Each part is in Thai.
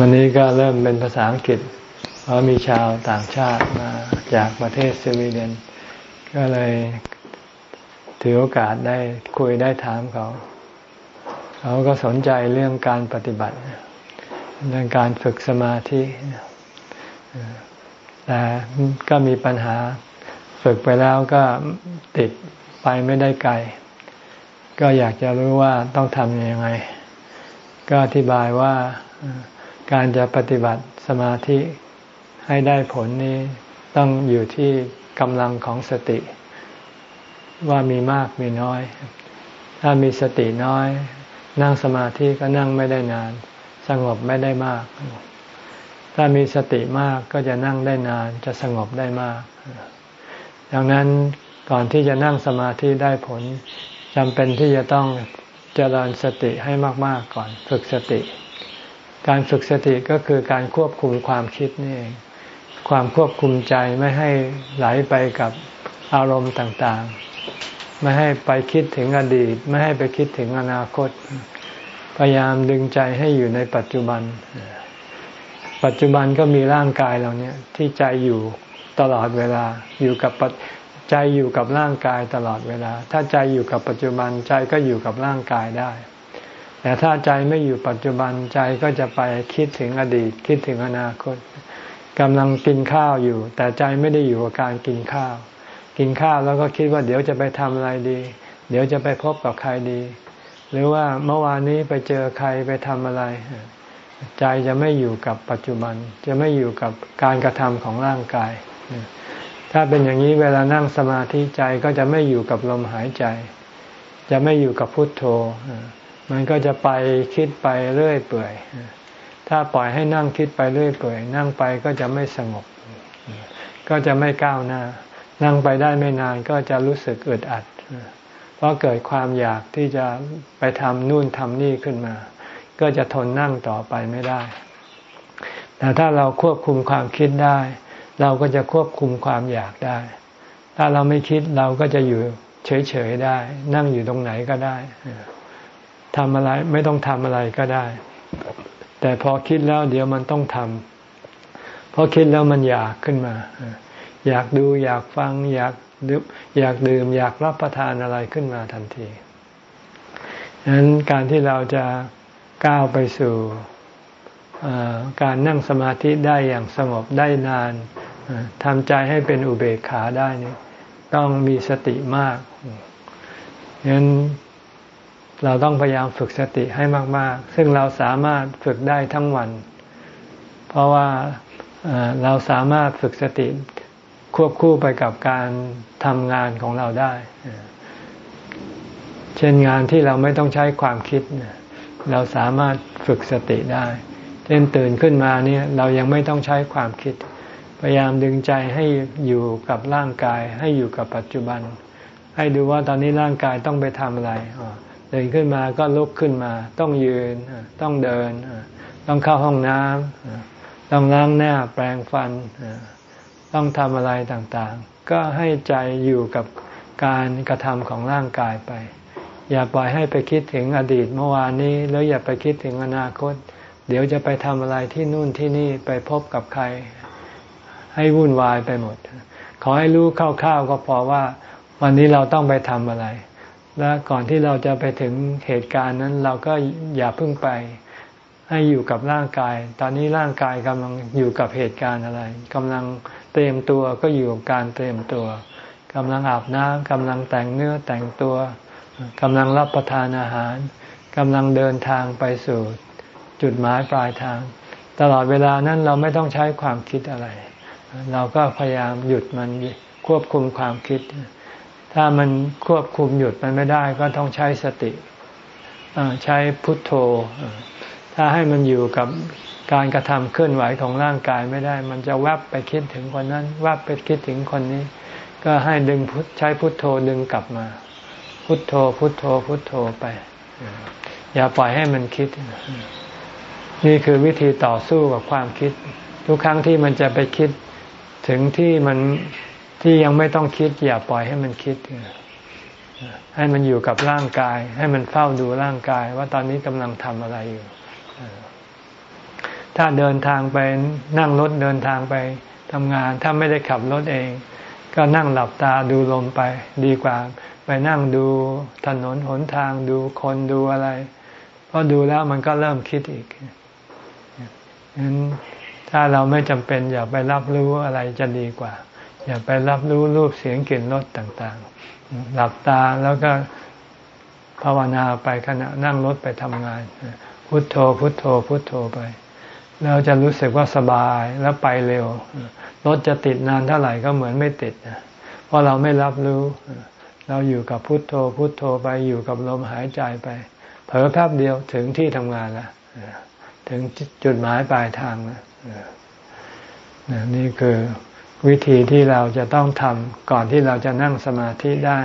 วันนี้ก็เริ่มเป็นภาษาอังกฤษ เพราะมีชาวต่างชาติมาจากประเทศสวีเดน ก็เลยถือโอกาสได้คุยได้ถามเขา เขาก็สนใจเรื่องการปฏิบัติ เรื่องการฝึกสมาธิแต่ก็มีปัญหาฝึกไปแล้วก็ติดไปไม่ได้ไกล ก็อยากจะรู้ว่าต้องทำยังไง ก็อธิบายว่า การจะปฏิบัติสมาธิให้ได้ผลนี้ต้องอยู่ที่กำลังของสติ ว่ามีมากมีน้อย ถ้ามีสติน้อย นั่งสมาธิก็นั่งไม่ได้นาน สงบไม่ได้มาก ถ้ามีสติมากก็จะนั่งได้นานจะสงบได้มาก ดังนั้นก่อนที่จะนั่งสมาธิได้ผลจำเป็นที่จะต้องเจริญสติให้มาก ๆก่อนฝึกสติ การฝึกสติก็คือการควบคุมความคิดนี่เองความควบคุมใจไม่ให้ไหลไปกับอารมณ์ต่างๆ ไม่ให้ไปคิดถึงอดีต ไม่ให้ไปคิดถึงอนาคต พยายามดึงใจให้อยู่ในปัจจุบัน ปัจจุบันก็มีร่างกายเราเนี่ยที่ใจอยู่ตลอดเวลาอยู่กับใจอยู่กับร่างกายตลอดเวลา ถ้าใจอยู่กับปัจจุบันใจก็อยู่กับร่างกายได้ แต่ถ้าใจไม่อยู่ปัจจุบันใจก็จะไปคิดถึงอดีต คิดถึงอนาคตกำลังกินข้าวอยู่ แต่ใจไม่ได้อยู่กับการกินข้าว กินข้าวแล้วก็คิดว่าเดี๋ยวจะไปทำอะไรดี เดี๋ยวจะไปพบกับใครดี หรือว่าเมื่อวานนี้ไปเจอใครไปทำอะไร ใจจะไม่อยู่กับปัจจุบัน จะไม่อยู่กับการกระทำของร่างกาย ถ้าเป็นอย่างนี้เวลานั่งสมาธิใจก็จะไม่อยู่กับลมหายใจ จะไม่อยู่กับพุทโธ มันก็จะไปคิดไปเรื่อยเปื่อย ถ้าปล่อยให้นั่งคิดไปเรื่อยเปื่อย นั่งไปก็จะไม่สงบ ก็จะไม่ก้าวหน้า นั่งไปได้ไม่นานก็จะรู้สึกอึดอัด เพราะเกิดความอยากที่จะไปทำนู่นทำนี่ขึ้นมา ก็จะทนนั่งต่อไปไม่ได้ แต่ถ้าเราควบคุมความคิดได้ เราก็จะควบคุมความอยากได้ ถ้าเราไม่คิดเราก็จะอยู่เฉยๆได้ นั่งอยู่ตรงไหนก็ได้ ทำอะไรไม่ต้องทำอะไรก็ได้ แต่พอคิดแล้วเดี๋ยวมันต้องทำพอคิดแล้วมันอยากขึ้นมา อยากดูอยากฟัง อยากดื่มอยากดื่ม อยากรับประทานอะไรขึ้นมาทันทีฉะนั้นการที่เราจะก้าวไปสู่การนั่งสมาธิได้อย่างสงบได้นานทำใจให้เป็นอุเบกขาได้นี่ต้องมีสติมากฉะนั้น เราต้องพยายามฝึกสติให้มาก ๆ ซึ่งเราสามารถฝึกได้ทั้งวัน เพราะว่าเราสามารถฝึกสติควบคู่ไปกับการทำงานของเราได้ เช่นงานที่เราไม่ต้องใช้ความคิด เราสามารถฝึกสติได้ เช่นตื่นขึ้นมาเนี่ยเรายังไม่ต้องใช้ความคิด พยายามดึงใจให้อยู่กับร่างกาย ให้อยู่กับปัจจุบัน ให้ดูว่าตอนนี้ร่างกายต้องไปทำอะไร ตื่นขึ้นมาก็ลุกขึ้นมา ต้องยืนต้องเดิน ต้องเข้าห้องน้ำต้องล้างหน้าแปรงฟัน ต้องทำอะไรต่างๆ ก็ให้ใจอยู่กับการกระทำของร่างกายไป อย่าปล่อยให้ไปคิดถึงอดีตเมื่อวานนี้ แล้วอย่าไปคิดถึงอนาคต เดี๋ยวจะไปทำอะไรที่นู่นที่นี่ไปพบกับใคร ให้วุ่นวายไปหมด ขอให้รู้คร่าวๆก็พอว่า วันนี้เราต้องไปทำอะไร และก่อนที่เราจะไปถึงเหตุการณ์นั้น เราก็อย่าเพิ่งไป ให้อยู่กับร่างกาย ตอนนี้ร่างกายกำลังอยู่กับเหตุการณ์อะไรกำลังเตรียมตัวก็อยู่กับการเตรียมตัวกำลังอาบน้ำกำลังแต่งเนื้อแต่งตัวกำลังรับประทานอาหารกำลังเดินทางไปสู่จุดหมายปลายทาง ตลอดเวลานั้นเราไม่ต้องใช้ความคิดอะไร เราก็พยายามหยุดมันควบคุมความคิด ถ้ามันควบคุมหยุดมันไม่ได้ก็ต้องใช้สติใช้พุทโธ ถ้าให้มันอยู่กับการกระทำเคลื่อนไหวของร่างกายไม่ได้ มันจะแวบไปคิดถึงคนนั้นแวบไปคิดถึงคนนี้ ก็ให้ดึงใช้พุทโธดึงกลับมา พุทโธ พุทโธ พุทโธไป อย่าปล่อยให้มันคิด นี่คือวิธีต่อสู้กับความคิด ทุกครั้งที่มันจะไปคิดถึงที่มัน ที่ยังไม่ต้องคิดอย่าปล่อยให้มันคิด ให้มันอยู่กับร่างกาย ให้มันเฝ้าดูร่างกาย ว่าตอนนี้กำลังทำอะไรอยู่ ถ้าเดินทางไปนั่งรถเดินทางไปทำงาน ถ้าไม่ได้ขับรถเอง ก็นั่งหลับตาดูลมไป ดีกว่า ไปนั่งดูถนนหนทางดูคนดูอะไร เพราะดูแล้วมันก็เริ่มคิดอีกนั้นถ้าเราไม่จำเป็นอย่าไปรับรู้อะไรจะดีกว่า อย่าไปรับรู้รูปเสียงกลิ่นรสต่างๆ หลับตาแล้วก็ภาวนาไปขณะนั่งรถไปทำงาน พุทโธ พุทโธ พุทโธไปเราจะรู้สึกว่าสบายแล้วไปเร็ว รถจะติดนานเท่าไหร่ก็เหมือนไม่ติดเพราะเราไม่รับรู้ เราอยู่กับพุทโธ พุทโธไปอยู่กับลมหายใจไป เผลอแป๊บเดียวถึงที่ทำงานล้วถึงจุดหมายปลายทางแล้วนี่คือ วิธีที่เราจะต้องทำก่อนที่เราจะนั่งสมาธิได้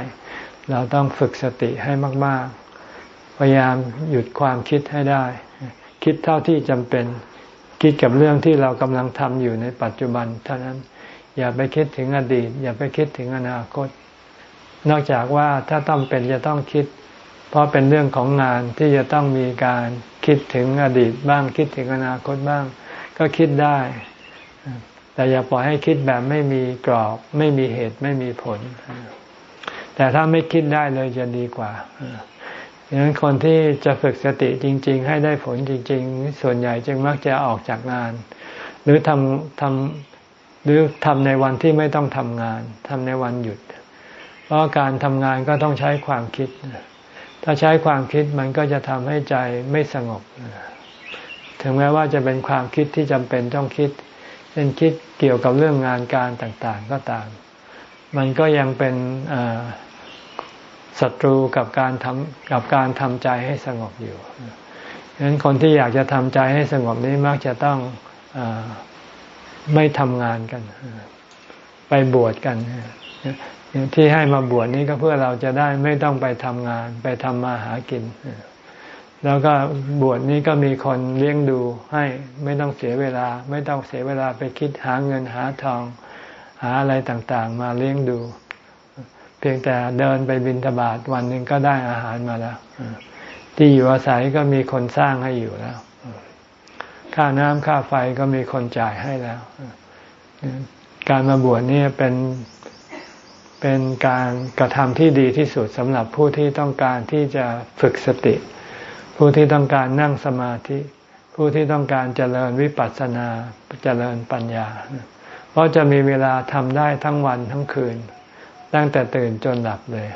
เราต้องฝึกสติให้มาก ๆ พยายามหยุดความคิดให้ได้ คิดเท่าที่จำเป็นคิดกับเรื่องที่เรากำลังทำอยู่ในปัจจุบัน เท่านั้นอย่าไปคิดถึงอดีต อย่าไปคิดถึงอนาคต นอกจากว่าถ้าต้องเป็นจะต้องคิด เพราะเป็นเรื่องของงานที่จะต้องมีการคิดถึงอดีตบ้างคิดถึงอนาคตบ้าง ก็คิดได้ แต่อย่าปล่อยให้คิดแบบไม่มีกรอบ ไม่มีเหตุไม่มีผล แต่ถ้าไม่คิดได้เลยจะดีกว่าดังนั้นคนที่จะฝึกสติจริง ๆ ให้ได้ผลจริง ๆ ส่วนใหญ่จึงมักจะออกจากงาน หรือทำทำหรือทำในวันที่ไม่ต้องทำงานทำในวันหยุด เพราะการทำงานก็ต้องใช้ความคิด ถ้าใช้ความคิดมันก็จะทำให้ใจไม่สงบ ถึงแม้ว่าจะเป็นความคิดที่จำเป็นต้องคิด เป็นคิดเกี่ยวกับเรื่องงานการต่างๆก็ตาม มันก็ยังเป็นศัตรูกับการทำกับการทำใจให้สงบอยู่ฉะนั้นคนที่อยากจะทำใจให้สงบนี้มักจะต้องอไม่ทำงานกัน ไปบวชกันที่ให้มาบวชนี้ก็เพื่อเราจะได้ไม่ต้องไปทำงาน ไปทำมาหากิน แล้วก็บวชนี้ก็มีคนเลี้ยงดูให้ไม่ต้องเสียเวลา ไม่ต้องเสียเวลาไปคิดหาเงินหาทอง หาอะไรต่างๆ มาเลี้ยงดู เพียงแต่เดินไปบินทบาทวันหนึ่งก็ได้อาหารมาแล้ว ที่อยู่อาศัยก็มีคนสร้างให้อยู่แล้ว ค่าน้ำค่าไฟก็มีคนจ่ายให้แล้ว การมาบวชนี่เป็นเป็นการกระทำที่ดีที่สุดสำหรับผู้ที่ต้องการที่จะฝึกสติ ผู้ที่ต้องการนั่งสมาธิ ผู้ที่ต้องการเจริญวิปัสสนาเจริญปัญญา เพราะจะมีเวลาทำได้ทั้งวันทั้งคืน ตั้งแต่ตื่นจนหลับเลย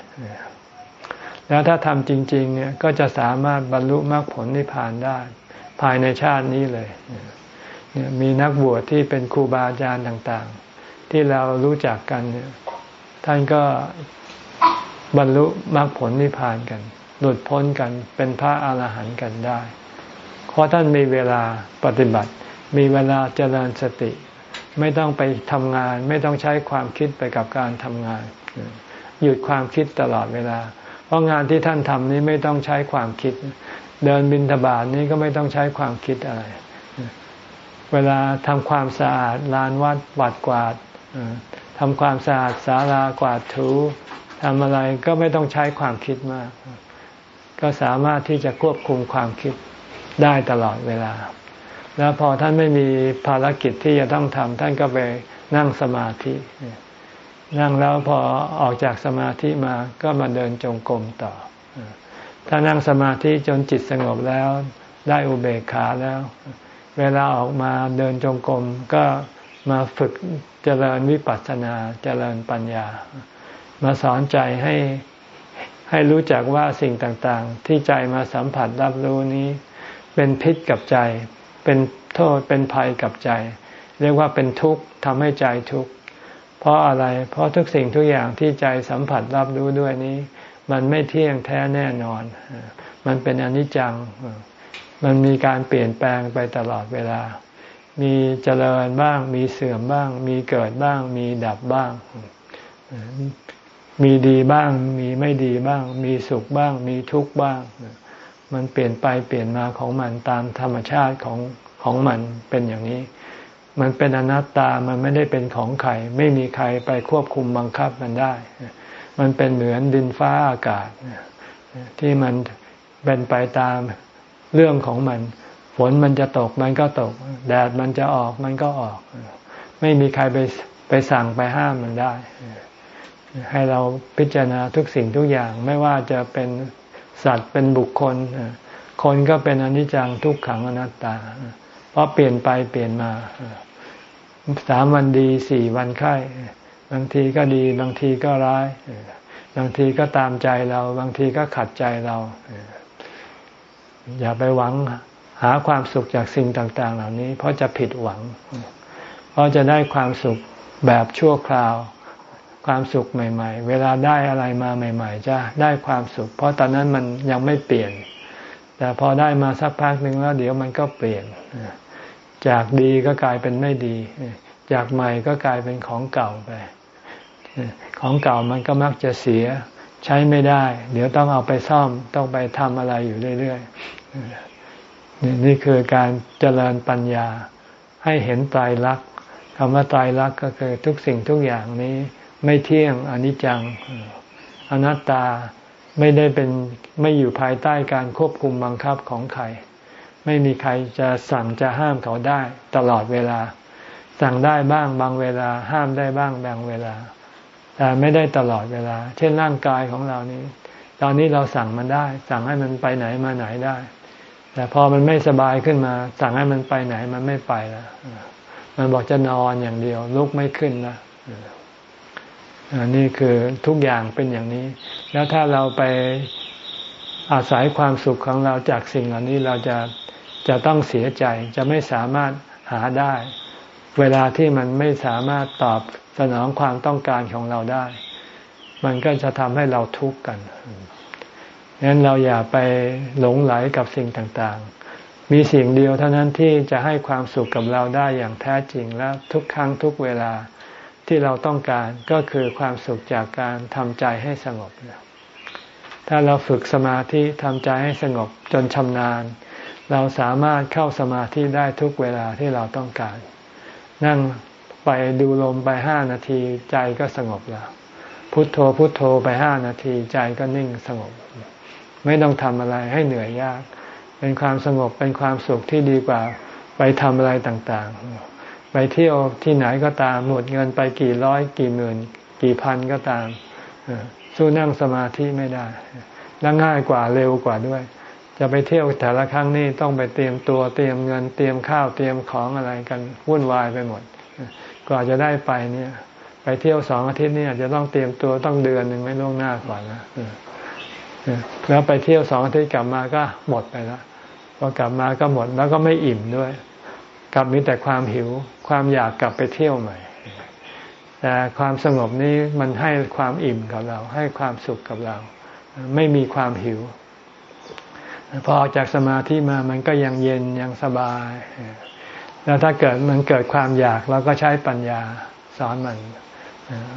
แล้วถ้าทำจริง ๆ เนี่ยก็จะสามารถบรรลุมรรคผลนิพพานได้ ภายในชาตินี้เลยมีนักบวชที่เป็นครูบาอาจารย์ต่างๆ ที่เรารู้จักกันเนี่ยท่านก็บรรลุมรรคผลนิพพานกัน หลุดพ้นกันเป็นพระอาหารหันต์กันได้ เพราะท่านมีเวลาปฏิบัติ มีเวลาเจริญสติ ไม่ต้องไปทำงาน ไม่ต้องใช้ความคิดไปกับการทำงาน หยุดความคิดตลอดเวลา เพราะงานที่ท่านทำนี้ไม่ต้องใช้ความคิด เดินบินทบาทนี้ก็ไม่ต้องใช้ความคิดอะไร เวลาทำความสะอาดลานวัดวัดกวาดทำความสะอาดศาลากวาดถูทำอะไรก็ไม่ต้องใช้ความคิดมาก ก็สามารถที่จะควบคุมความคิดได้ตลอดเวลา แล้วพอท่านไม่มีภารกิจที่จะต้องทำท่านก็ไปนั่งสมาธิ นั่งแล้วพอออกจากสมาธิมาก็มาเดินจงกรมต่อ ถ้านั่งสมาธิจนจิตสงบแล้วได้อุเบกขาแล้ว เวลาออกมาเดินจงกรมก็มาฝึกเจริญวิปัสสนาเจริญปัญญา มาสอนใจให้ ให้รู้จักว่าสิ่งต่างๆ ที่ใจมาสัมผัสรับรู้นี้ เป็นพิษกับใจ เป็นโทษเป็นภัยกับใจ เรียกว่าเป็นทุกข์ทำให้ใจทุกข์เพราะอะไร เพราะทุกสิ่งทุกอย่างที่ใจสัมผัสรับรู้ด้วยนี้ มันไม่เที่ยงแท้แน่นอน มันเป็นอนิจจัง มันมีการเปลี่ยนแปลงไปตลอดเวลา มีเจริญบ้าง มีเสื่อมบ้าง มีเกิดบ้าง มีดับบ้าง มีดีบ้าง มีไม่ดีบ้าง มีสุขบ้าง มีทุกข์บ้าง มันเปลี่ยนไปเปลี่ยนมาของมันตามธรรมชาติของของมันเป็นอย่างนี้ มันเป็นอนัตตา มันไม่ได้เป็นของใคร ไม่มีใครไปควบคุมบังคับมันได้ มันเป็นเหมือนดินฟ้าอากาศ ที่มันเป็นไปตามเรื่องของมัน ฝนมันจะตกมันก็ตก แดดมันจะออกมันก็ออก ไม่มีใครไปไปสั่งไปห้ามมันได้ ให้เราพิจารณาทุกสิ่งทุกอย่างไม่ว่าจะเป็นสัตว์เป็นบุคคล คนก็เป็นอนิจจังทุกขังอนัตตา เพราะเปลี่ยนไปเปลี่ยนมาสามวันดีสี่วันไข้บางทีก็ดีบางทีก็ร้าย บางทีก็ตามใจเรา บางทีก็ขัดใจเรา อย่าไปหวังหาความสุขจากสิ่งต่าง ๆ เหล่านี้ เพราะจะผิดหวัง เพราะจะได้ความสุขแบบชั่วคราว ความสุขใหม่ ๆ เวลาได้อะไรมาใหม่ ๆ จะได้ความสุข เพราะตอนนั้นมันยังไม่เปลี่ยน แต่พอได้มาสักพักหนึ่งแล้วเดี๋ยวมันก็เปลี่ยน จากดีก็กลายเป็นไม่ดี จากใหม่ก็กลายเป็นของเก่าไป ของเก่ามันก็มักจะเสียใช้ไม่ได้ เดี๋ยวต้องเอาไปซ่อมต้องไปทำอะไรอยู่เรื่อยๆนี่คือการเจริญปัญญาให้เห็นตายรักคำว่าตายรักก็คือทุกสิ่งทุกอย่างนี้ ไม่เที่ยงอนิจจัง อนัตตาไม่ได้เป็นไม่อยู่ภายใต้การควบคุมบังคับของใคร ไม่มีใครจะสั่งจะห้ามเขาได้ตลอดเวลา สั่งได้บ้างบางเวลา ห้ามได้บ้างบางเวลา แต่ไม่ได้ตลอดเวลา เช่นร่างกายของเรานี้ ตอนนี้เราสั่งมันได้ สั่งให้มันไปไหนมาไหนได้ แต่พอมันไม่สบายขึ้นมา สั่งให้มันไปไหนมันไม่ไปแล้วมันบอกจะนอนอย่างเดียวลุกไม่ขึ้นนะ นี่คือทุกอย่างเป็นอย่างนี้ แล้วถ้าเราไปอาศัยความสุขของเราจากสิ่งเหล่านี้เราจะจะต้องเสียใจ จะไม่สามารถหาได้ เวลาที่มันไม่สามารถตอบสนองความต้องการของเราได้ มันก็จะทำให้เราทุกข์กันดังนั้นเราอย่าไปหลงไหลกับสิ่งต่างๆ มีสิ่งเดียวเท่านั้นที่จะให้ความสุขกับเราได้อย่างแท้จริงและทุกครั้งทุกเวลา ที่เราต้องการก็คือความสุขจากการทำใจให้สงบ ถ้าเราฝึกสมาธิทำใจให้สงบจนชำนาญ เราสามารถเข้าสมาธิได้ทุกเวลาที่เราต้องการ นั่งไปดูลมไปห้านาทีใจก็สงบแล้ว พุทโธพุทโธไปห้านาทีใจก็นิ่งสงบ ไม่ต้องทำอะไรให้เหนื่อยยาก เป็นความสงบเป็นความสุขที่ดีกว่าไปทำอะไรต่าง ๆ ไปเที่ยวที่ไหนก็ตามหมดเงินไปกี่ร้อยกี่หมื่น กี่พันก็ตามสู้นั่งสมาธิไม่ได้และง่ายกว่าเร็วกว่าด้วย จะไปเที่ยวแต่ละครั้งนี่ต้องไปเตรียมตัวเตรียมเงินเตรียมข้าวเตรียมของอะไรกันวุ่นวายไปหมดกว่าจะได้ไปเนี่ย ไปเที่ยวสองอาทิตย์นี่ยจะต้องเตรียมตัวต้องเดือนหนึ่งไม่ล่วงหน้าก่อนนะแล้วไปเที่ยวสองอาทิตย์กลับมาก็หมดไปแล้วพอกลับมาก็หมดแล้วก็ไม่อิ่มด้วย กลับมีแต่ความหิว ความอยากกลับไปเที่ยวใหม่ แต่ความสงบนี้มันให้ความอิ่มกับเรา ให้ความสุขกับเรา ไม่มีความหิว พอออกจากสมาธิมามันก็ยังเย็นยังสบาย แล้วถ้าเกิดมันเกิดความอยากเราก็ใช้ปัญญาสอนมัน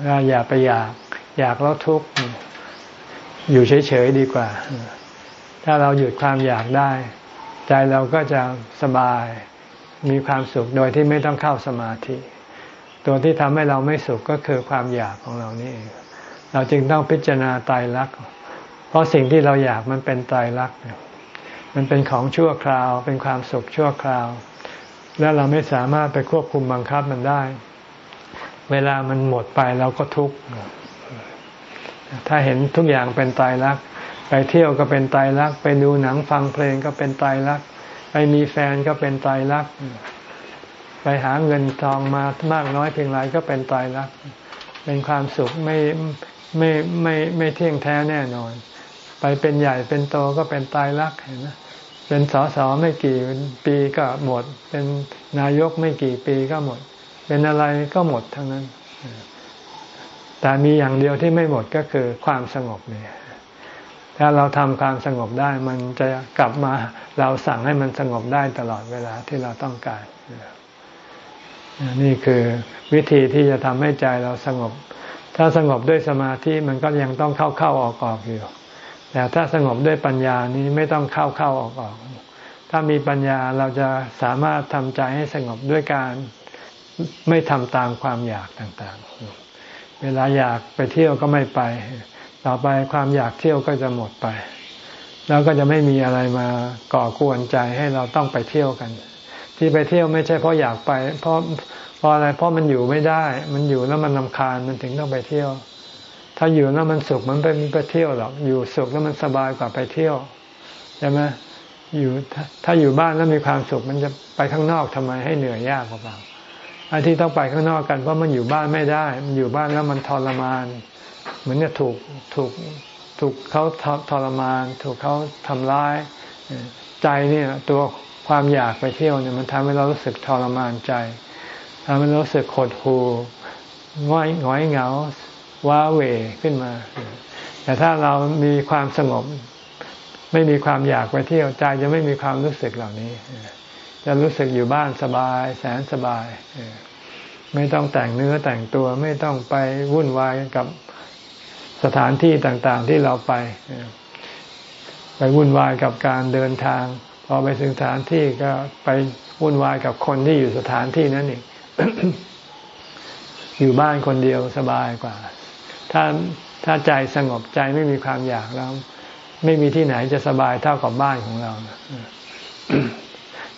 ว่าอย่าไปอยากอยากแล้วทุกข์อยู่เฉยๆดีกว่า ถ้าเราหยุดความอยากได้ ใจเราก็จะสบาย มีความสุขโดยที่ไม่ต้องเข้าสมาธิ ตัวที่ทำให้เราไม่สุขก็คือความอยากของเรานี่เองเราจึงต้องพิจารณาตายรัก เพราะสิ่งที่เราอยากมันเป็นตายรัก มันเป็นของชั่วคราว เป็นความสุขชั่วคราว แล้วเราไม่สามารถไปควบคุมบังคับมันได้ เวลามันหมดไปเราก็ทุกข์ ถ้าเห็นทุกอย่างเป็นตายรัก ไปเที่ยวก็เป็นตายรัก ไปดูหนังฟังเพลงก็เป็นตายรัก ไปมีแฟนก็เป็นตายรัก ไปหาเงินทองมามากน้อยเพียงไรก็เป็นตายรัก เป็นความสุขไม่ไม่ไม่ไม่เที่ยงแท้แน่นอน ไปเป็นใหญ่เป็นโตก็เป็นตายรักเห็นไหมเป็นสสไม่กี่ปีก็หมด เป็นนายกไม่กี่ปีก็หมด เป็นอะไรก็หมดทั้งนั้น แต่มีอย่างเดียวที่ไม่หมดก็คือความสงบเนี่ย ถ้าเราทำความสงบได้มันจะกลับมาเราสั่งให้มันสงบได้ตลอดเวลาที่เราต้องการ นี่คือวิธีที่จะทำให้ใจเราสงบ ถ้าสงบด้วยสมาธิมันก็ยังต้องเข้าเข้าออกออกอยู่แต่ถ้าสงบด้วยปัญญานี้ไม่ต้องเข้าเข้าออกออกถ้ามีปัญญาเราจะสามารถทำใจให้สงบด้วยการไม่ทำตามความอยากต่างๆ เวลาอยากไปเที่ยวก็ไม่ไป ต่อไปความอยากเที่ยวก็จะหมดไป แล้วก็จะไม่มีอะไรมาก่อกวนใจให้เราต้องไปเที่ยวกัน ที่ไปเที่ยวไม่ใช่เพราะอยากไป เพราะเพราะอะไรเพราะมันอยู่ไม่ได้ มันอยู่แล้วมันลาคาญมันถึงต้องไปเที่ยว ถ้าอยู่แล้วมันสุขมันไปไปเที่ยวหรอกอยู่สุขแล้วมันสบายกว่าไปเที่ยวใช่ไหมอยู่ถ้าอยู่บ้านแล้วมีความสุขมันจะไปข้างนอกทำไมให้เหนื่อยยากเปล่าไอ้ที่ต้องไปข้างนอกกันเพราะมันอยู่บ้านไม่ได้ มันอยู่บ้านแล้วมันทรมาน เหมือนจะถูกถูกถูกเขาทรมาน ถูกเขาทำร้าย ใจเนี่ยตัวความอยากไปเที่ยวเนี่ยมันทำให้เรารู้สึกทรมานใจทำให้เรารู้สึกขดหูง่อยง่อยเหงาว้าเหวขึ้นมา แต่ถ้าเรามีความสงบ ไม่มีความอยากไปเที่ยวใจจะไม่มีความรู้สึกเหล่านี้ จะรู้สึกอยู่บ้านสบาย แสนสบาย ไม่ต้องแต่งเนื้อแต่งตัวไม่ต้องไปวุ่นวายกับ สถานที่ต่างๆที่เราไป ไปวุ่นวายกับการเดินทาง พอไปถึงสถานที่ก็ไปวุ่นวายกับคนที่อยู่สถานที่นั้นอีกอยู่บ้านคนเดียวสบายกว่า ถ้าถ้าใจสงบใจไม่มีความอยากแล้ว ไม่มีที่ไหนจะสบายเท่ากับบ้านของเรา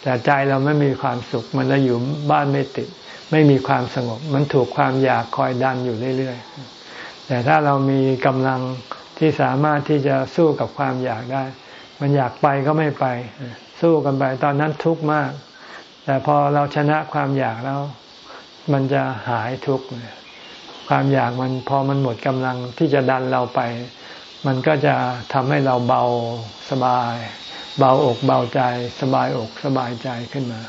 แต่ใจเราไม่มีความสุข มันเลยอยู่บ้านไม่ติด ไม่มีความสงบ มันถูกความอยากคอยดันอยู่เรื่อยๆ แต่ถ้าเรามีกำลังที่สามารถที่จะสู้กับความอยากได้ มันอยากไปก็ไม่ไป สู้กันไปตอนนั้นทุกข์มาก แต่พอเราชนะความอยากแล้ว มันจะหายทุกข์ความอยากมันพอมันหมดกำลังที่จะดันเราไป มันก็จะทำให้เราเบาสบาย เบาอกเบาใจ สบายอกสบายใจขึ้นมา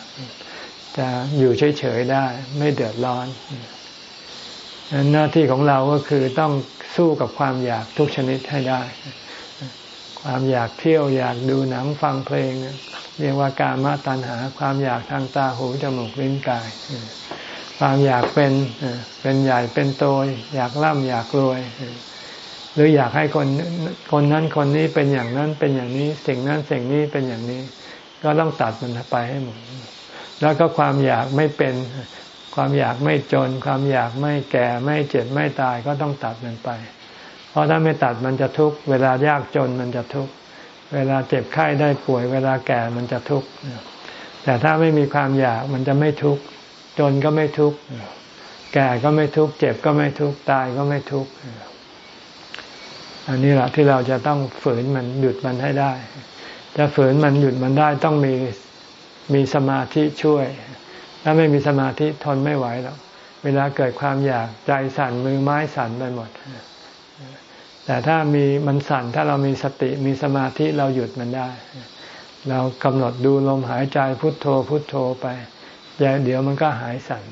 จะอยู่เฉยๆได้ ไม่เดือดร้อน หน้าที่ของเราก็คือต้องสู้กับความอยากทุกชนิดให้ได้ ความอยากเที่ยวอยากดูหนังฟังเพลง เรียกว่าการมาตัณหา ความอยากทางตาหูจมูกลิ้นกาย ความอยากเป็นเป็นใหญ่เป็นโตอยากร่ำอยากรวย หรืออยากให้คนคนนั้นคนนี้เป็นอย่างนั้นเป็นอย่างนี้ สิ่งนั้นสิ่งนี้เป็นอย่างนี้ ก็ต้องตัดมันไปให้หมดแล้วก็ความอยากไม่เป็น ความอยากไม่จน ความอยากไม่แก่ไม่เจ็บไม่ตายก็ต้องตัดมันไป เพราะถ้าไม่ตัดมันจะทุกข์เวลายากจนมันจะทุกข์เวลาเจ็บไข้ได้ป่วย เวลาแก่มันจะทุกข์แต่ถ้าไม่มีความอยากมันจะไม่ทุกข์จนก็ไม่ทุกข์แก่ก็ไม่ทุกข์เจ็บก็ไม่ทุกข์ตายก็ไม่ทุกข์อันนี้แหละที่เราจะต้องฝืนมันหยุดมันให้ได้ จะฝืนมันหยุดมันได้ต้องมีมีสมาธิช่วย ถ้าไม่มีสมาธิทนไม่ไหวหรอกเวลาเกิดความอยากใจสั่นมือไม้สั่นไปหมด แต่ถ้ามีมันสั่นถ้าเรามีสติมีสมาธิเราหยุดมันได้ เรากำหนดดูลมหายใจพุทโธพุทโธไปเดี๋ยวมันก็หายสั่น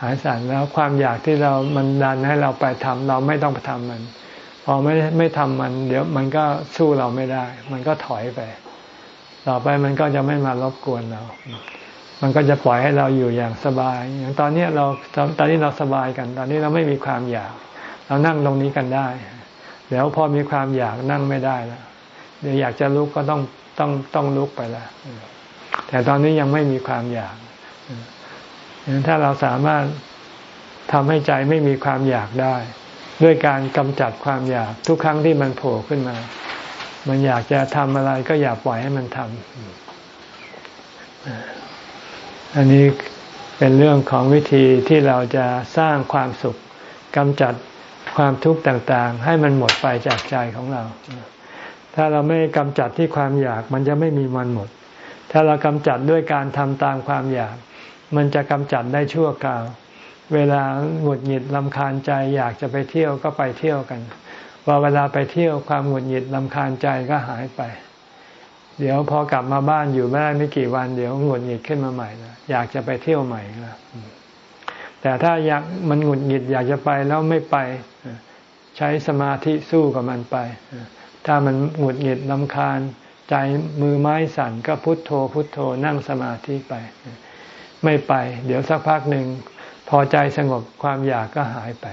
หายสั่นแล้วความอยากที่เรามันดันให้เราไปทำเราไม่ต้องไปทำมันพอไม่ไม่ทำมัน เดี๋ยวมันก็สู้เราไม่ได้ มันก็ถอยไป ต่อไปมันก็จะไม่มารบกวนเรา มันก็จะปล่อยให้เราอยู่อย่างสบาย อย่างตอนนี้เราตอนนี้เราสบายกัน ตอนนี้เราไม่มีความอยาก เรานั่งตรงนี้กันได้ เดี๋ยวพอมีความอยากนั่งไม่ได้แล้วเดี๋ยวอยากจะลุกก็ต้องต้องต้องลุกไปแล้วแต่ตอนนี้ยังไม่มีความอยากถ้าเราสามารถทำให้ใจไม่มีความอยากได้ ด้วยการกำจัดความอยากทุกครั้งที่มันโผล่ขึ้นมา มันอยากจะทำอะไรก็อย่าปล่อยให้มันทำ อันนี้เป็นเรื่องของวิธีที่เราจะสร้างความสุขกำจัดความทุกข์ต่างๆ ให้มันหมดไปจากใจของเรา ถ้าเราไม่กำจัดที่ความอยากมันจะไม่มีมันหมด ถ้าเรากำจัดด้วยการทำตามความอยาก มันจะกำจัดได้ชั่วคราว เวลาหงุดหงิดลำคาญใจอยากจะไปเที่ยวก็ไปเที่ยวกันพอเวลาไปเที่ยวความหงุดหงิดลำคาญใจก็หายไป เดี๋ยวพอกลับมาบ้านอยู่ไม่ได้ไม่กี่วันเดี๋ยวหงุดหงิดขึ้นมาใหม่ละอยากจะไปเที่ยวใหม่ละแต่ถ้าอยากมันหงุดหงิดอยากจะไปแล้วไม่ไปใช้สมาธิสู้กับมันไป ถ้ามันหงุดหงิดลำคาญ ใจมือไม้สั่นก็พุทโธ พุทโธนั่งสมาธิไป ไม่ไป เดี๋ยวสักพักหนึ่งพอใจสงบความอยากก็หายไป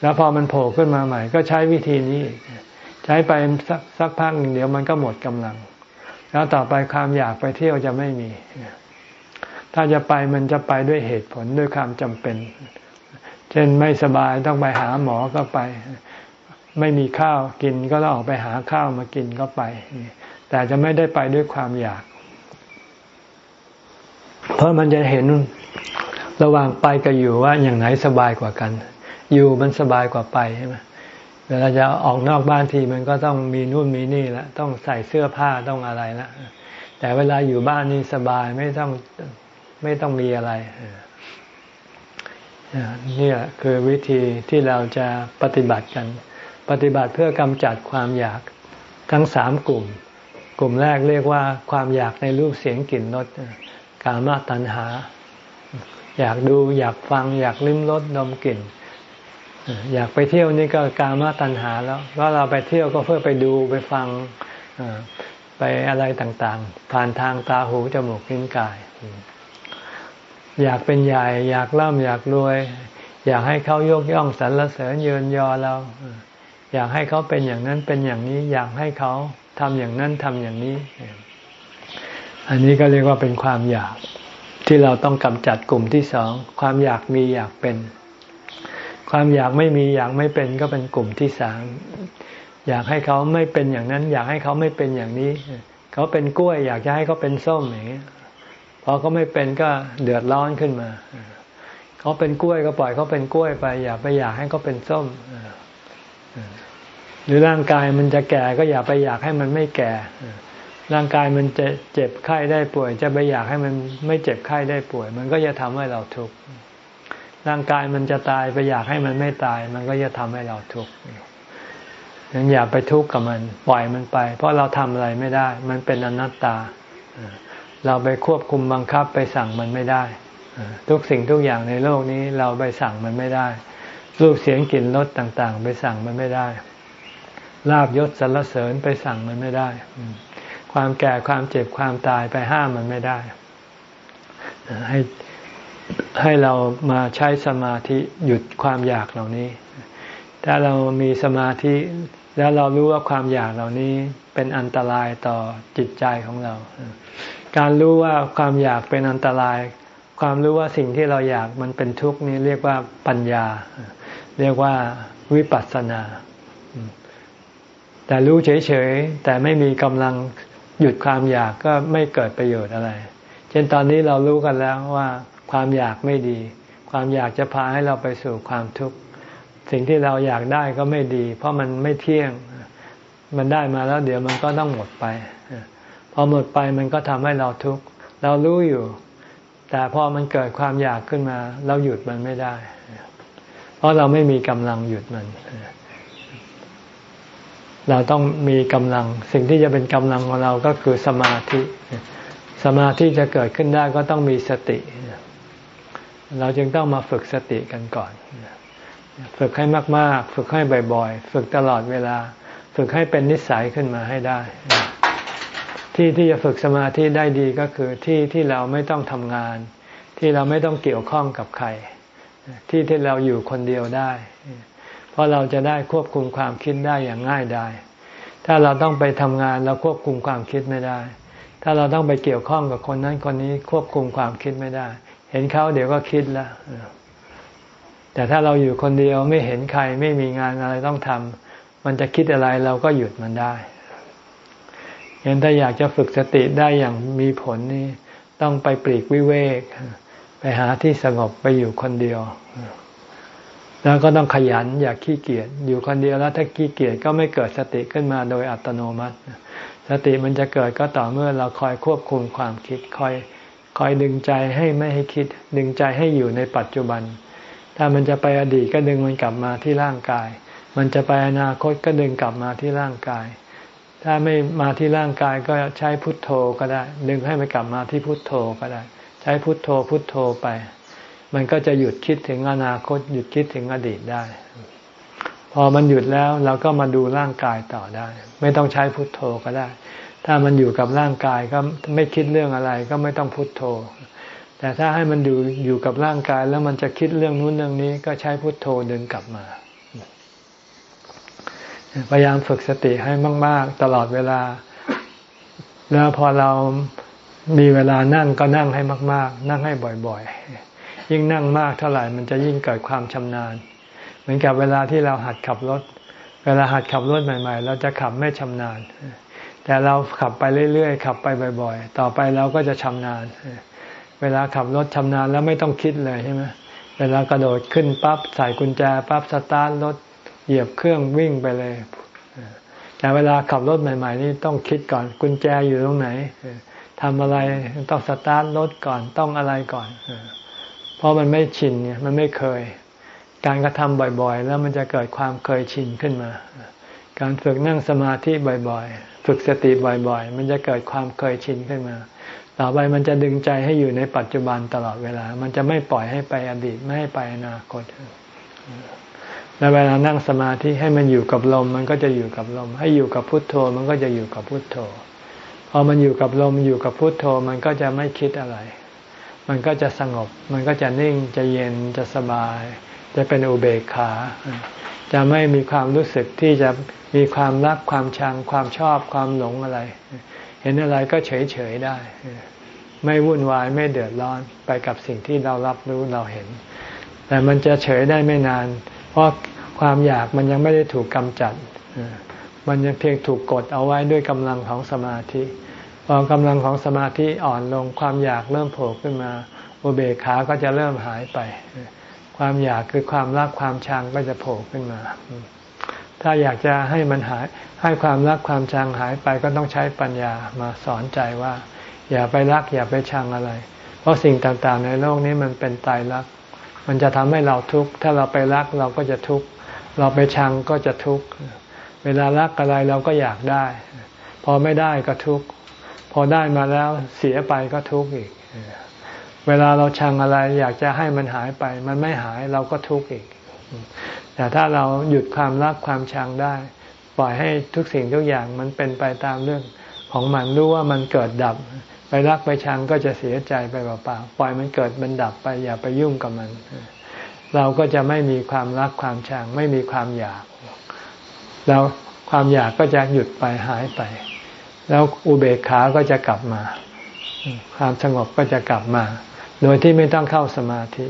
แล้วพอมันโผล่ขึ้นมาใหม่ ก็ใช้วิธีนี้ ใช้ไปสักสักพักหนึ่งเดี๋ยวมันก็หมดกำลัง แล้วต่อไปความอยากไปเที่ยวจะไม่มี ถ้าจะไปมันจะไปด้วยเหตุผลด้วยความจำเป็น เช่นไม่สบายต้องไปหาหมอก็ไป ไม่มีข้าวกินก็ต้องออกไปหาข้าวมากินก็ไป แต่จะไม่ได้ไปด้วยความอยาก เพราะมันจะเห็นระหว่างไปกับอยู่ว่าอย่างไหนสบายกว่ากัน อยู่มันสบายกว่าไปใช่ไหม วลาจะออกนอกบ้านทีมันก็ต้องมีนู่นมีนี่ละต้องใส่เสื้อผ้าต้องอะไรละแต่เวลาอยู่บ้านนี่สบายไม่ต้องไม่ต้องมีอะไรนี่คือวิธีที่เราจะปฏิบัติกัน ปฏิบัติเพื่อกำจัดความอยากทั้งสามกลุ่ม กลุ่มแรกเรียกว่าความอยากในรูปเสียงกลิ่นรสกามตัณหา อยากดูอยากฟังอยากลิ้มรสดมกลิ่น อยากไปเที่ยวนี่ก็กามาตัณหาแล้วก็เราไปเที่ยวก็เพื่อไปดูไปฟังไปอะไรต่างๆ ผ่านทางตาหูจมูกลิ้นกาย อยากเป็นใหญ่ อยากร่ำอยากรวย อยากให้เขายกย่องสรรเสริญเยินยอเรา อยากให้เขาเป็นอย่างนั้นเป็นอย่างนี้ อยากให้เขาทำอย่างนั้นทำอย่างนี้ อันนี้ก็เรียกว่าเป็นความอยากที่เราต้องกำจัดกลุ่มที่สอง ความอยากมีอยากเป็น ความอยากไม่มีอยากไม่เป็นก็เป็นกลุ่มที่สามอยากให้เขาไม่เป็นอย่างนั้น อยากให้เขาไม่เป็นอย่างนี้ เขาเป็นกล้วย อยากจะให้เขาเป็นส้มอย่างนี้พอเขาไม่เป็นก็เดือดร้อนขึ้นมา เขาเป็นกล้วยก็ปล่อยเขาเป็นกล้วยไป อย่าไปอยากให้เขาเป็นส้มหรือร่างกายมันจะแก่ก็อย่าไปอยากให้มันไม่แก่ ร่างกายมันจะเจ็บไข้ได้ป่วย จะไปอยากให้มันไม่เจ็บไข้ได้ป่วย มันก็จะทำให้เราทุกข์ ร่างกายมันจะตายไปอยากให้มันไม่ตาย มันก็จะทำให้เราทุกข์ยังอย่าไปทุกข์กับมัน ปล่อยมันไป เพราะเราทำอะไรไม่ได้ มันเป็นอนัตตา เราไปควบคุมบังคับไปสั่งมันไม่ได้ ทุกสิ่งทุกอย่างในโลกนี้เราไปสั่งมันไม่ได้ รูปเสียงกลิ่นรสต่างๆ ไปสั่งมันไม่ได้ลาบยศสรรเสริญไปสั่งมันไม่ได้ ความแก่ความเจ็บความตายไปห้ามมันไม่ได้ ให้ ให้เรามาใช้สมาธิหยุดความอยากเหล่านี้ ถ้าเรามีสมาธิแล้วเรารู้ว่าความอยากเหล่านี้เป็นอันตรายต่อจิตใจของเรา การรู้ว่าความอยากเป็นอันตราย ความรู้ว่าสิ่งที่เราอยากมันเป็นทุกข์นี้เรียกว่าปัญญา เรียกว่าวิปัสสนา แต่รู้เฉยๆ แต่ไม่มีกำลังหยุดความอยากก็ไม่เกิดประโยชน์อะไร เช่นตอนนี้เรารู้กันแล้วว่า ความอยากไม่ดี ความอยากจะพาให้เราไปสู่ความทุกข์ สิ่งที่เราอยากได้ก็ไม่ดี เพราะมันไม่เที่ยง มันได้มาแล้วเดี๋ยวมันก็ต้องหมดไป พอหมดไปมันก็ทำให้เราทุกข์ เรารู้อยู่ แต่พอมันเกิดความอยากขึ้นมา เราหยุดมันไม่ได้ เพราะเราไม่มีกำลังหยุดมันเราต้องมีกำลัง สิ่งที่จะเป็นกำลังของเราก็คือสมาธิ สมาธิจะเกิดขึ้นได้ก็ต้องมีสติ เราจึงต้องมาฝึกสติกันก่อน ฝึกให้มาก ๆ ฝึกให้บ่อย ๆ ฝึกตลอดเวลา ฝึกให้เป็นนิสัยขึ้นมาให้ได้ ที่ที่จะฝึกสมาธิได้ดีก็คือที่ที่เราไม่ต้องทำงาน ที่เราไม่ต้องเกี่ยวข้องกับใคร ที่ที่เราอยู่คนเดียวได้ เพราะเราจะได้ควบคุมความคิดได้อย่างง่ายได้ถ้าเราต้องไปทำงานเราควบคุมความคิดไม่ได้ ถ้าเราต้องไปเกี่ยวข้องกับคนนั้นคนนี้ควบคุมความคิดไม่ได้ เห็นเขาเดี๋ยวก็คิดแล้วแต่ถ้าเราอยู่คนเดียวไม่เห็นใครไม่มีงานอะไรต้องทำมันจะคิดอะไรเราก็หยุดมันได้เห็นถ้าอยากจะฝึกสติได้อย่างมีผลนี่ต้องไปปลีกวิเวก ไปหาที่สงบไปอยู่คนเดียว แล้วก็ต้องขยันอย่าขี้เกียจอยู่คนเดียวแล้วถ้าขี้เกียจก็ไม่เกิดสติขึ้นมาโดยอัตโนมัติ สติมันจะเกิดก็ต่อเมื่อเราคอยควบคุมความคิดคอย คอยดึงใจให้ไม่ให้คิด ดึงใจให้อยู่ในปัจจุบัน ถ้ามันจะไปอดีตก็ดึงมันกลับมาที่ร่างกาย มันจะไปอนาคตก็ดึงกลับมาที่ร่างกาย ถ้าไม่มาที่ร่างกายก็ใช้พุทโธก็ได้ ดึงให้มันกลับมาที่พุทโธก็ได้ ใช้พุทโธพุทโธไป มันก็จะหยุดคิดถึงอนาคต หยุดคิดถึงอดีตได้ พอมันหยุดแล้วเราก็มาดูร่างกายต่อได้ ไม่ต้องใช้พุทโธก็ได้ ถ้ามันอยู่กับร่างกายก็ไม่คิดเรื่องอะไร ก็ไม่ต้องพุทโธ แต่ถ้าให้มันอยู่อยู่กับร่างกายแล้วมันจะคิดเรื่องนู้นเรื่องนี้ ก็ใช้พุทโธดึงกลับมาพยายามฝึกสติให้มาก ๆ ตลอดเวลา แล้วพอเรามีเวลานั่งก็นั่งให้มาก ๆ นั่งให้บ่อยๆ ยิ่งนั่งมากเท่าไหร่มันจะยิ่งเกิดความชำนาญ เหมือนกับเวลาที่เราหัดขับรถ เวลาหัดขับรถใหม่ ๆ เราจะขับไม่ชำนาญ แต่เราขับไปเรื่อยๆขับไปบ่อย ๆ ต่อไปเราก็จะชำนาญ เวลาขับรถชำนาญแล้วไม่ต้องคิดเลยใช่ไหมเวลากระโดดขึ้นปั๊บใส่กุญแจปั๊บสตาร์ทรถเหยียบเครื่องวิ่งไปเลยแต่เวลาขับรถใหม่ ๆ นี่ต้องคิดก่อนกุญแจอยู่ตรงไหนทำอะไรต้องสตาร์ทรถก่อนต้องอะไรก่อนเพราะมันไม่ชินเนี่ยมันไม่เคย การกระทำบ่อยๆ แล้วมันจะเกิดความเคยชินขึ้นมา การฝึกนั่งสมาธิบ่อยๆ ฝึกสติบ่อยๆ มันจะเกิดความเคยชินขึ้นมา ต่อไปมันจะดึงใจให้อยู่ในปัจจุบันตลอดเวลา มันจะไม่ปล่อยให้ไปอดีตไม่ให้ไปอนาคตแล้วเวลานั่งสมาธิให้มันอยู่กับลม มันก็จะอยู่กับลม ให้อยู่กับพุทโธ มันก็จะอยู่กับพุทโธ พอมันอยู่กับลมอยู่กับพุทโธ มันก็จะไม่คิดอะไร มันก็จะสงบ มันก็จะนิ่งจะเย็นจะสบาย จะเป็นอุเบกขา จะไม่มีความรู้สึกที่จะ มีความรักความชังความชอบความหลงอะไร เห็นอะไรก็เฉยเฉยได้ ไม่วุ่นวายไม่เดือดร้อนไปกับสิ่งที่เรารับรู้เราเห็น แต่มันจะเฉยได้ไม่นาน เพราะความอยากมันยังไม่ได้ถูกกำจัด มันยังเพียงถูกกดเอาไว้ด้วยกำลังของสมาธิพอกำลังของสมาธิอ่อนลงความอยากเริ่มโผล่ขึ้นมาอุเบกขาก็จะเริ่มหายไป ความอยากคือความรักความชังก็จะโผล่ขึ้นมา ถ้าอยากจะให้มันหายให้ความรักความชังหายไปก็ต้องใช้ปัญญามาสอนใจว่า อย่าไปรักอย่าไปชังอะไร เพราะสิ่งต่างๆ ในโลกนี้มันเป็นตายรัก มันจะทำให้เราทุกข์ถ้าเราไปรักเราก็จะทุกข์เราไปชังก็จะทุกข์เวลารักอะไรเราก็อยากได้ พอไม่ได้ก็ทุกข์พอได้มาแล้วเสียไปก็ทุกข์อีก เวลาเราชังอะไรอยากจะให้มันหายไป มันไม่หายเราก็ทุกข์อีก แต่ถ้าเราหยุดความรักความชังได้ ปล่อยให้ทุกสิ่งทุกอย่างมันเป็นไปตามเรื่องของมันรู้ว่ามันเกิดดับ ไปรักไปชังก็จะเสียใจไปเปล่าๆปล่อยมันเกิดมันดับไปอย่าไปยุ่งกับมัน เราก็จะไม่มีความรักความชัง ไม่มีความอยาก แล้วความอยากก็จะหยุดไปหายไป แล้วอุเบกขาก็จะกลับมา ความสงบก็จะกลับมา โดยที่ไม่ต้องเข้าสมาธิ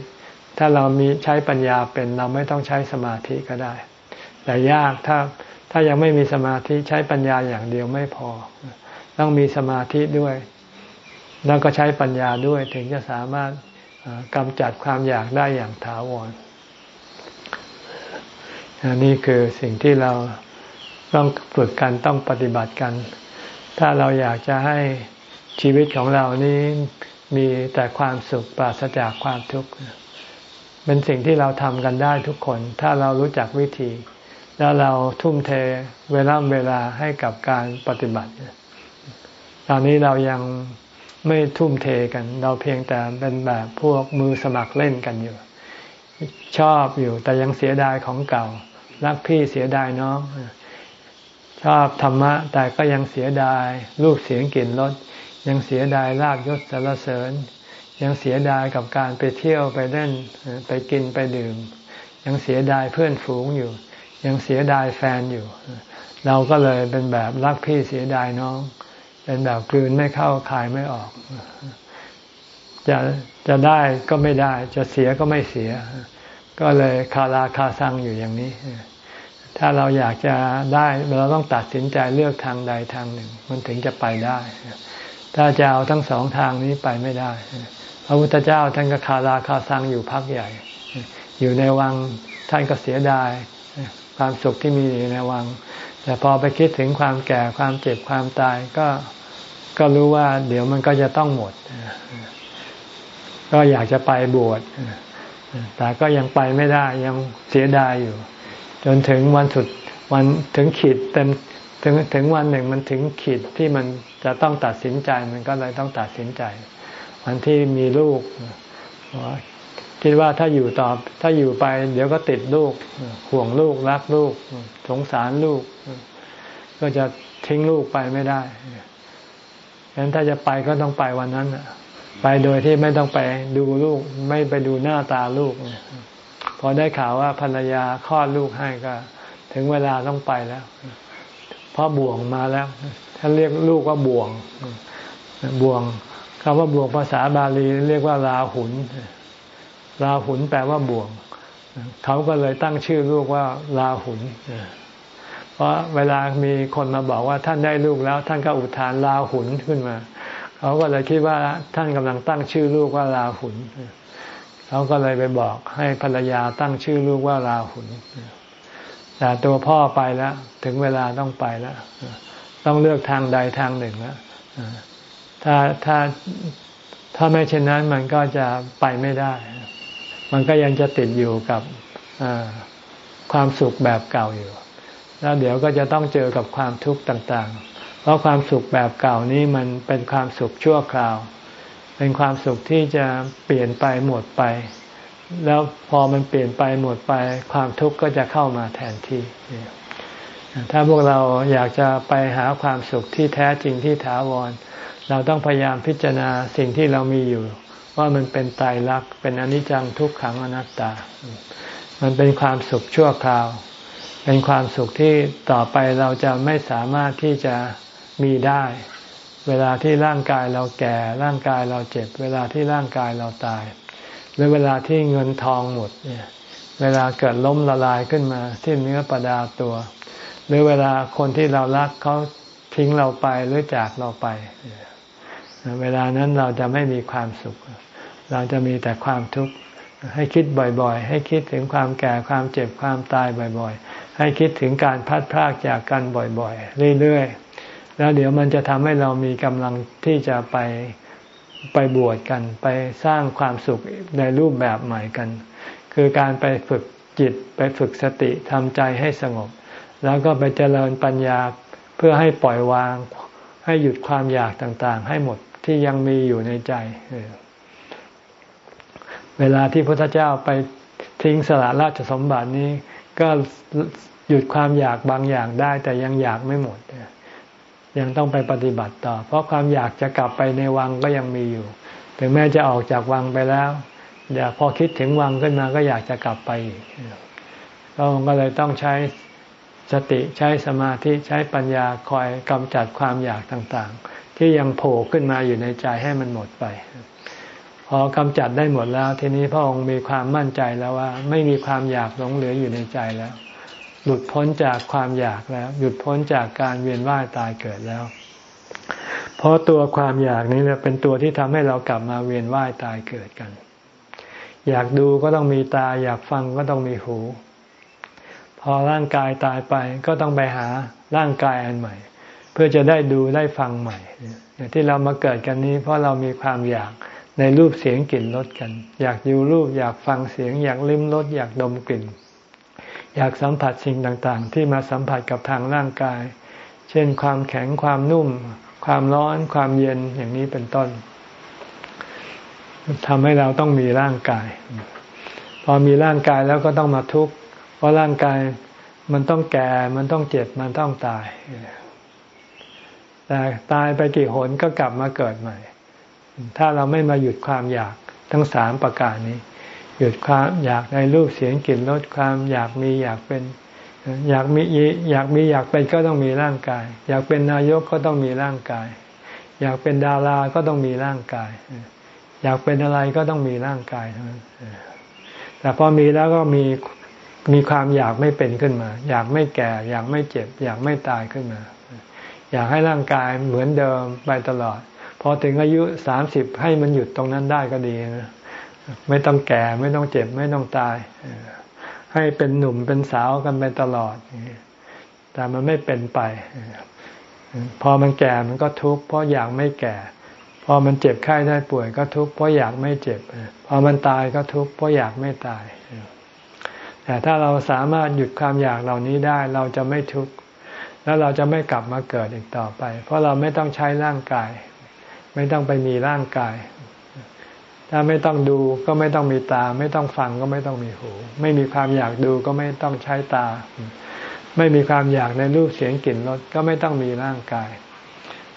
ถ้าเรามีใช้ปัญญาเป็นเราไม่ต้องใช้สมาธิก็ได้ แต่ยากถ้าถ้ายังไม่มีสมาธิใช้ปัญญาอย่างเดียวไม่พอ ต้องมีสมาธิด้วย แล้วก็ใช้ปัญญาด้วยถึงจะสามารถกำจัดความอยากได้อย่างถาวรนนี่คือสิ่งที่เราต้องฝึกกันต้องปฏิบัติกัน ถ้าเราอยากจะให้ชีวิตของเรานี้มีแต่ความสุขปราศจากความทุกข์ เป็นสิ่งที่เราทำกันได้ทุกคน ถ้าเรารู้จักวิธี แล้วเราทุ่มเทเวลาเวลาให้กับการปฏิบัติ ตอนนี้เรายังไม่ทุ่มเทกัน เราเพียงแต่เป็นแบบพวกมือสมัครเล่นกันอยู่ ชอบอยู่แต่ยังเสียดายของเก่า รักพี่เสียดายน้อง ชอบธรรมะ แต่ก็ยังเสียดายรูปเสียงกลิ่นรสยังเสียดายลาบยศสารเสริญ ยังเสียดายกับการไปเที่ยวไปเล่นไปกินไปดื่ม ยังเสียดายเพื่อนฝูงอยู่ ยังเสียดายแฟนอยู่ เราก็เลยเป็นแบบรักพี่เสียดายน้อง เป็นแบบกลืนไม่เข้าคายไม่ออก จะจะได้ก็ไม่ได้ จะเสียก็ไม่เสีย ก็เลยคาราคาซังอยู่อย่างนี้ถ้าเราอยากจะได้เราต้องตัดสินใจเลือกทางใดทางหนึ่ง มันถึงจะไปได้ ถ้าจะเอาทั้งสองทางนี้ไปไม่ได้ ระพุทธเจ้าท่านก็คาราคาซังอยู่พักใหญ่ อยู่ในวังท่านก็เสียดาย ความสุขที่มีอยู่ในวัง แต่พอไปคิดถึงความแก่ความเจ็บความตายก็ก็รู้ว่าเดี๋ยวมันก็จะต้องหมด ก็อยากจะไปบวชแต่ก็ยังไปไม่ได้ยังเสียดายอยู่ จนถึงวันสุดวันถึงขีดเต็มถึงถึงวันหนึ่งมันถึงขีดที่มันจะต้องตัดสินใจมันก็เลยต้องตัดสินใจ วันที่มีลูกคิดว่าถ้าอยู่ต่อถ้าอยู่ไป เดี๋ยวก็ติดลูก ห่วงลูกรักลูก สงสารลูก ก็จะทิ้งลูกไปไม่ได้ฉะนั้นถ้าจะไปก็ต้องไปวันนั้นไปโดยที่ไม่ต้องไปดูลูก ไม่ไปดูหน้าตาลูกพอได้ข่าวว่าภรรยาคลอดลูกให้ก็ ถึงเวลาต้องไปแล้วเพราะบ่วงมาแล้วท่านเรียกลูกว่าบ่วงบ่วง คำว่าบ่วงภาษาบาลีเรียกว่าราหุนราหุนแปลว่าบ่วง เขาก็เลยตั้งชื่อลูกว่าราหุนเพราะเวลามีคนมาบอกว่าท่านได้ลูกแล้ว ท่านก็อุทานลาหุนขึ้นมา เขาก็เลยคิดว่าท่านกำลังตั้งชื่อลูกว่าลาหุนเขาก็เลยไปบอกให้ภรรยาตั้งชื่อลูกว่าลาหุนแต่ตัวพ่อไปแล้ว ถึงเวลาต้องไปแล้ว ต้องเลือกทางใดทางหนึ่งแล้ว ถ้าถ้าถ้าไม่เช่นนั้นมันก็จะไปไม่ได้ มันก็ยังจะติดอยู่กับความสุขแบบเก่าอยู่ แล้วเดี๋ยวก็จะต้องเจอกับความทุกข์ต่าง ๆ เพราะความสุขแบบเก่านี้มันเป็นความสุขชั่วคราว เป็นความสุขที่จะเปลี่ยนไปหมดไป แล้วพอมันเปลี่ยนไปหมดไป ความทุกข์ก็จะเข้ามาแทนที่ ถ้าพวกเราอยากจะไปหาความสุขที่แท้จริงที่ถาวร เราต้องพยายามพิจารณาสิ่งที่เรามีอยู่ ว่ามันเป็นตายรักเป็นอนิจจังทุกขังอนัตตา มันเป็นความสุขชั่วคราว เป็นความสุขที่ต่อไปเราจะไม่สามารถที่จะมีได้ เวลาที่ร่างกายเราแก่ ร่างกายเราเจ็บ เวลาที่ร่างกายเราตาย หรือเวลาที่เงินทองหมดเนี่ยเวลาเกิดล้มละลายขึ้นมาที่เนื้อประดาตัว หรือเวลาคนที่เรารักเขาทิ้งเราไปหรือจากเราไป เวลานั้นเราจะไม่มีความสุข เราจะมีแต่ความทุกข์ให้คิดบ่อยๆ ให้คิดถึงความแก่ความเจ็บความตายบ่อยๆ ให้คิดถึงการพัดพรากจากกันบ่อยๆ เรื่อยๆ แล้วเดี๋ยวมันจะทำให้เรามีกำลังที่จะไปไปบวชกันไปสร้างความสุขในรูปแบบใหม่กัน คือการไปฝึกจิตไปฝึกสติทำใจให้สงบ แล้วก็ไปเจริญปัญญาเพื่อให้ปล่อยวาง ให้หยุดความอยากต่างๆ ให้หมด ที่ยังมีอยู่ในใจ เวลาที่พระพุทธเจ้าไปทิ้งสละราชสมบัตินี้ ก็หยุดความอยากบางอย่างได้ แต่ยังอยากไม่หมด ยังต้องไปปฏิบัติต่อ เพราะความอยากจะกลับไปในวังก็ยังมีอยู่ ถึงแม้จะออกจากวังไปแล้วอยากพอคิดถึงวังขึ้นมาก็อยากจะกลับไปอีกเราก็เลยต้องใช้สติใช้สมาธิใช้ปัญญาคอยกำจัดความอยากต่างๆ ที่ยังโผล่ขึ้นมาอยู่ในใจให้มันหมดไป พอกำจัดได้หมดแล้ว ทีนี้พระองค์มีความมั่นใจแล้วว่า ไม่มีความอยากหลงเหลืออยู่ในใจแล้ว หลุดพ้นจากความอยากแล้ว หยุดพ้นจากการเวียนว่ายตายเกิดแล้ว เพราะตัวความอยากนี้เป็นตัวที่ทำให้เรากลับมาเวียนว่ายตายเกิดกัน อยากดูก็ต้องมีตา อยากฟังก็ต้องมีหู พอร่างกายตายไปก็ต้องไปหาร่างกายอันใหม่ เพื่อจะได้ดูได้ฟังใหม่ที่เรามาเกิดกันนี้ เพราะเรามีความอยากในรูปเสียงกลิ่นรสกัน อยากดูรูปอยากฟังเสียง อยากลิ้มรสอยากดมกลิ่น อยากสัมผัสสิ่งต่างๆ ที่มาสัมผัสกับทางร่างกาย เช่นความแข็งความนุ่ม ความร้อนความเย็นอย่างนี้เป็นต้นทำให้เราต้องมีร่างกาย พอมีร่างกายแล้วก็ต้องมาทุกข์เพราะร่างกายมันต้องแก่มันต้องเจ็บมันต้องตาย แต่ตายไปกี่หนก็กลับมาเกิดใหม่ ถ้าเราไม่มาหยุดความอยากทั้งสามประการนี้ หยุดความอยากในรูปเสียงกลิ่นรสความอยากมีอยากเป็นอยากมีอยากมีอยากเป็นก็ต้องมีร่างกาย อยากเป็นนายกก็ต้องมีร่างกาย อยากเป็นดาราก็ต้องมีร่างกาย อยากเป็นอะไรก็ต้องมีร่างกายเท่านั้นแต่พอมีแล้วก็มีมีความอยากไม่เป็นขึ้นมา อยากไม่แก่ อยากไม่เจ็บ อยากไม่ตายขึ้นมา อยากให้ร่างกายเหมือนเดิมไปตลอด พอถึงอายุสามสิบให้มันหยุดตรงนั้นได้ก็ดีนะไม่ต้องแก่ไม่ต้องเจ็บไม่ต้องตาย ให้เป็นหนุ่มเป็นสาวกันไปตลอด แต่มันไม่เป็นไป พอมันแก่มันก็ทุกข์เพราะอยากไม่แก่ พอมันเจ็บไข้ได้ป่วยก็ทุกข์เพราะอยากไม่เจ็บ พอมันตายก็ทุกข์เพราะอยากไม่ตาย แต่ถ้าเราสามารถหยุดความอยากเหล่านี้ได้เราจะไม่ทุกข์ แล้วเราจะไม่กลับมาเกิดอีกต่อไป เพราะเราไม่ต้องใช้ร่างกาย ไม่ต้องไปมีร่างกาย ถ้าไม่ต้องดูก็ไม่ต้องมีตา ไม่ต้องฟังก็ไม่ต้องมีหู ไม่มีความอยากดูก็ไม่ต้องใช้ตา ไม่มีความอยากในรูปเสียงกลิ่นรสก็ไม่ต้องมีร่างกาย